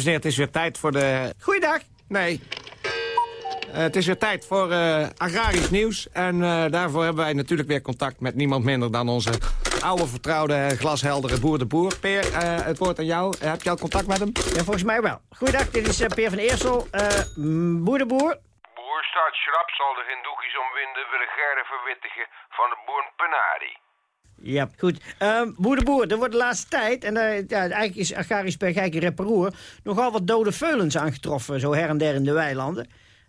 Dames en heren, het is weer tijd voor de... Goeiedag. Nee. Eh, het is weer tijd voor eh, agrarisch nieuws. En eh, daarvoor hebben wij natuurlijk weer contact met niemand minder dan onze oude vertrouwde glasheldere boer de boer. Peer, eh, het woord aan jou. Heb je al contact met hem? Ja, volgens mij wel. Goeiedag, dit is Peer van Eersel, boer de boer. Boer staat schrap zal de geen doekjes omwinden de gerre verwittigen van de boer Penari. Ja, goed. Ehm boer de boer, er wordt de laatste tijd, en ja, eigenlijk is agrarisch Bergijk een reparoer, nogal wat dode veulens aangetroffen, zo her en der in de weilanden.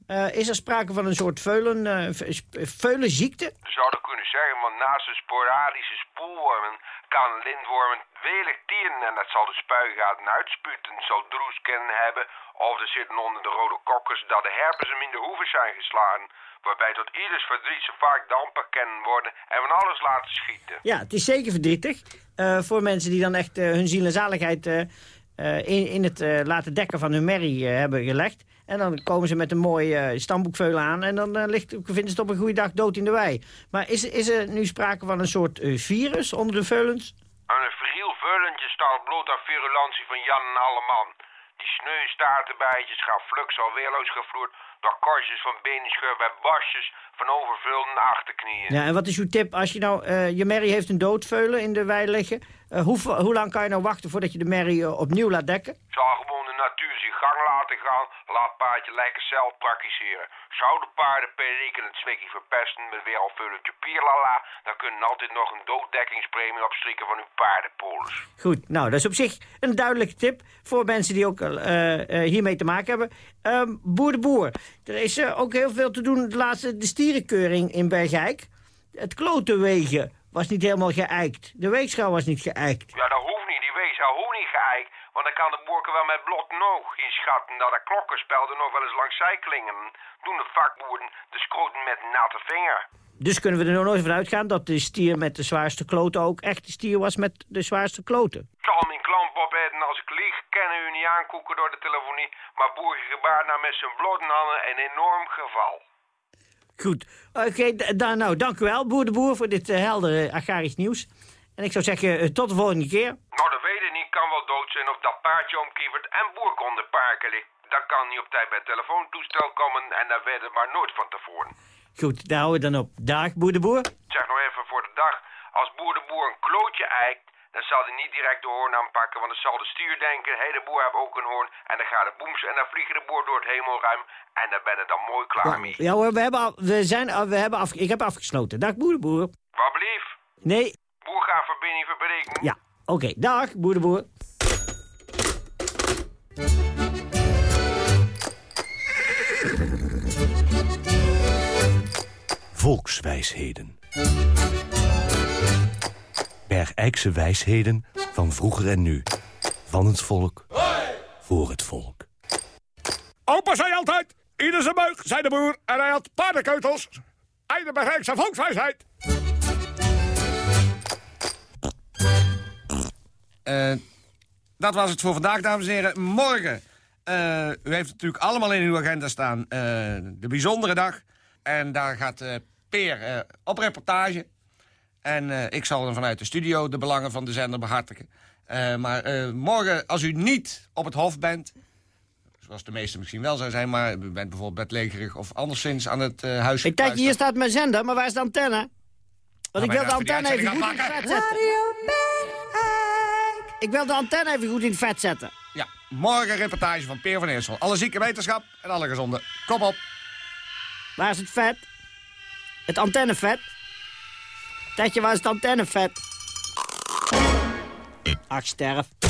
Eh, is er sprake van een soort veulen, eh, sp- veulenziekte? Je zou dat kunnen zeggen, want naast de sporadische spoelwormen kan een lintworm welig tieren en dat zal de spuigaten uitspuiten, zal droes kunnen hebben of er zitten onder de rode kokkers dat de herpes hem in de hoeven zijn geslagen, waarbij tot ieders verdriet zo vaak dampen kennen worden en van alles laten schieten. Ja, het is zeker verdrietig. eh, voor mensen die dan echt eh, hun ziel en zaligheid eh, in, in het laten dekken van hun merrie hebben gelegd. En dan komen ze met een mooi eh stamboekveulen aan en dan ligt, vinden ze het op een goede dag dood in de wei. Maar is, is er nu sprake van een soort virus onder de veulens? Aan een vriel vullentje staat bloed aan virulentie van Jan en Alleman. Die sneu staartenbijtjes gaan flux al weerloos gevloerd door korstjes van benenschurf en basjes van overvulde achterknieën. Ja, en wat is uw tip als je nou, eh, je merrie heeft een doodveulen in de wei liggen. Eh, hoe, hoe lang kan je nou wachten voordat je de merrie eh, opnieuw laat dekken? Zal gewoon de natuur zijn gang laten gaan, laat paardje lekker zelf praktiseren. Zou de paarden per reken het zwikkie verpesten met weer al vulletje pierlala, dan kunnen altijd nog een dooddekkingspremie opstrikken van uw paardenpolis. Goed, nou, dat is op zich een duidelijke tip voor mensen die ook hiermee te maken hebben. Ehm, boer de Boer, er is ook heel veel te doen. De laatste de stierenkeuring in Bergijk. Het klotenwegen was niet helemaal geëikt. De weegschaal was niet geëikt. Ja, dat hoeft niet, die wees al hoe niet geëikt, want dan kan de boerke wel met blot nog inschatten dat de klokkenspel er nog wel eens langs zij klingen. Doen de vakboeren de skroten met natte vinger. Dus kunnen we er nog nooit van uitgaan dat de stier met de zwaarste kloten ook echt de stier was met de zwaarste kloten. Ik zal mijn klamp opeten als ik lieg, kennen u niet aankoeken door de telefonie, maar boerge gebaart nou met zijn blote handen een enorm geval. Goed, oké, dan, nou, dank u wel, Boer de Boer, voor dit eh, heldere agrarisch nieuws. En ik zou zeggen, eh, tot de volgende keer. Nou, dat weet ik niet, kan wel dood zijn of dat paardje omkievert en boerk onder parken ligt. Dat kan niet op tijd bij het telefoontoestel komen en dat weet het maar nooit van tevoren. Goed, daar houden we dan op. Dag, Boer de Boer. Zeg nog even voor de dag, als boer de boer een klootje eikt, dan zal hij niet direct de hoorn aanpakken, want dan zal de stuur denken, hé, de boer heeft ook een hoorn. En dan gaat de boems en dan vliegen de boer door het hemelruim en dan ben je dan mooi klaar mee. Ja hoor, we hebben, al, we zijn, al- we hebben af, ik heb afgesloten. Dag, Boer de Boer. Wat blief? Nee, Boer gaat verbinding verbreken. ja, oké. Dag, Boer de Boer. Volkswijsheden. Bergijkse wijsheden van vroeger en nu. Van het volk, voor het volk. Opa zei altijd, ieder zijn buik, zei de boer. En hij had paardenkeutels. Einde Bergijkse volkswijsheid. Eh, dat was het voor vandaag, dames en heren. Morgen, eh, u heeft natuurlijk allemaal in uw agenda staan, eh, de bijzondere dag. En daar gaat eh, Peer eh, op reportage. En eh, ik zal dan vanuit de studio de belangen van de zender behartigen. Eh, maar eh, morgen, als u niet op het hof bent... zoals de meesten misschien wel zou zijn... maar u bent bijvoorbeeld bedlegerig of anderszins aan het eh huis... Ik kijk, hier staat mijn zender, maar waar is de antenne? Want ik wil de antenne even goed in het vet zetten. Ik wil de antenne even goed in het vet zetten. Ja, morgen reportage van Peer van Eersel. Alle zieke wetenschap en alle gezonde. Kom op. Waar is het vet? Het antennevet? Tetje, waar is het antennevet? Ach, sterf.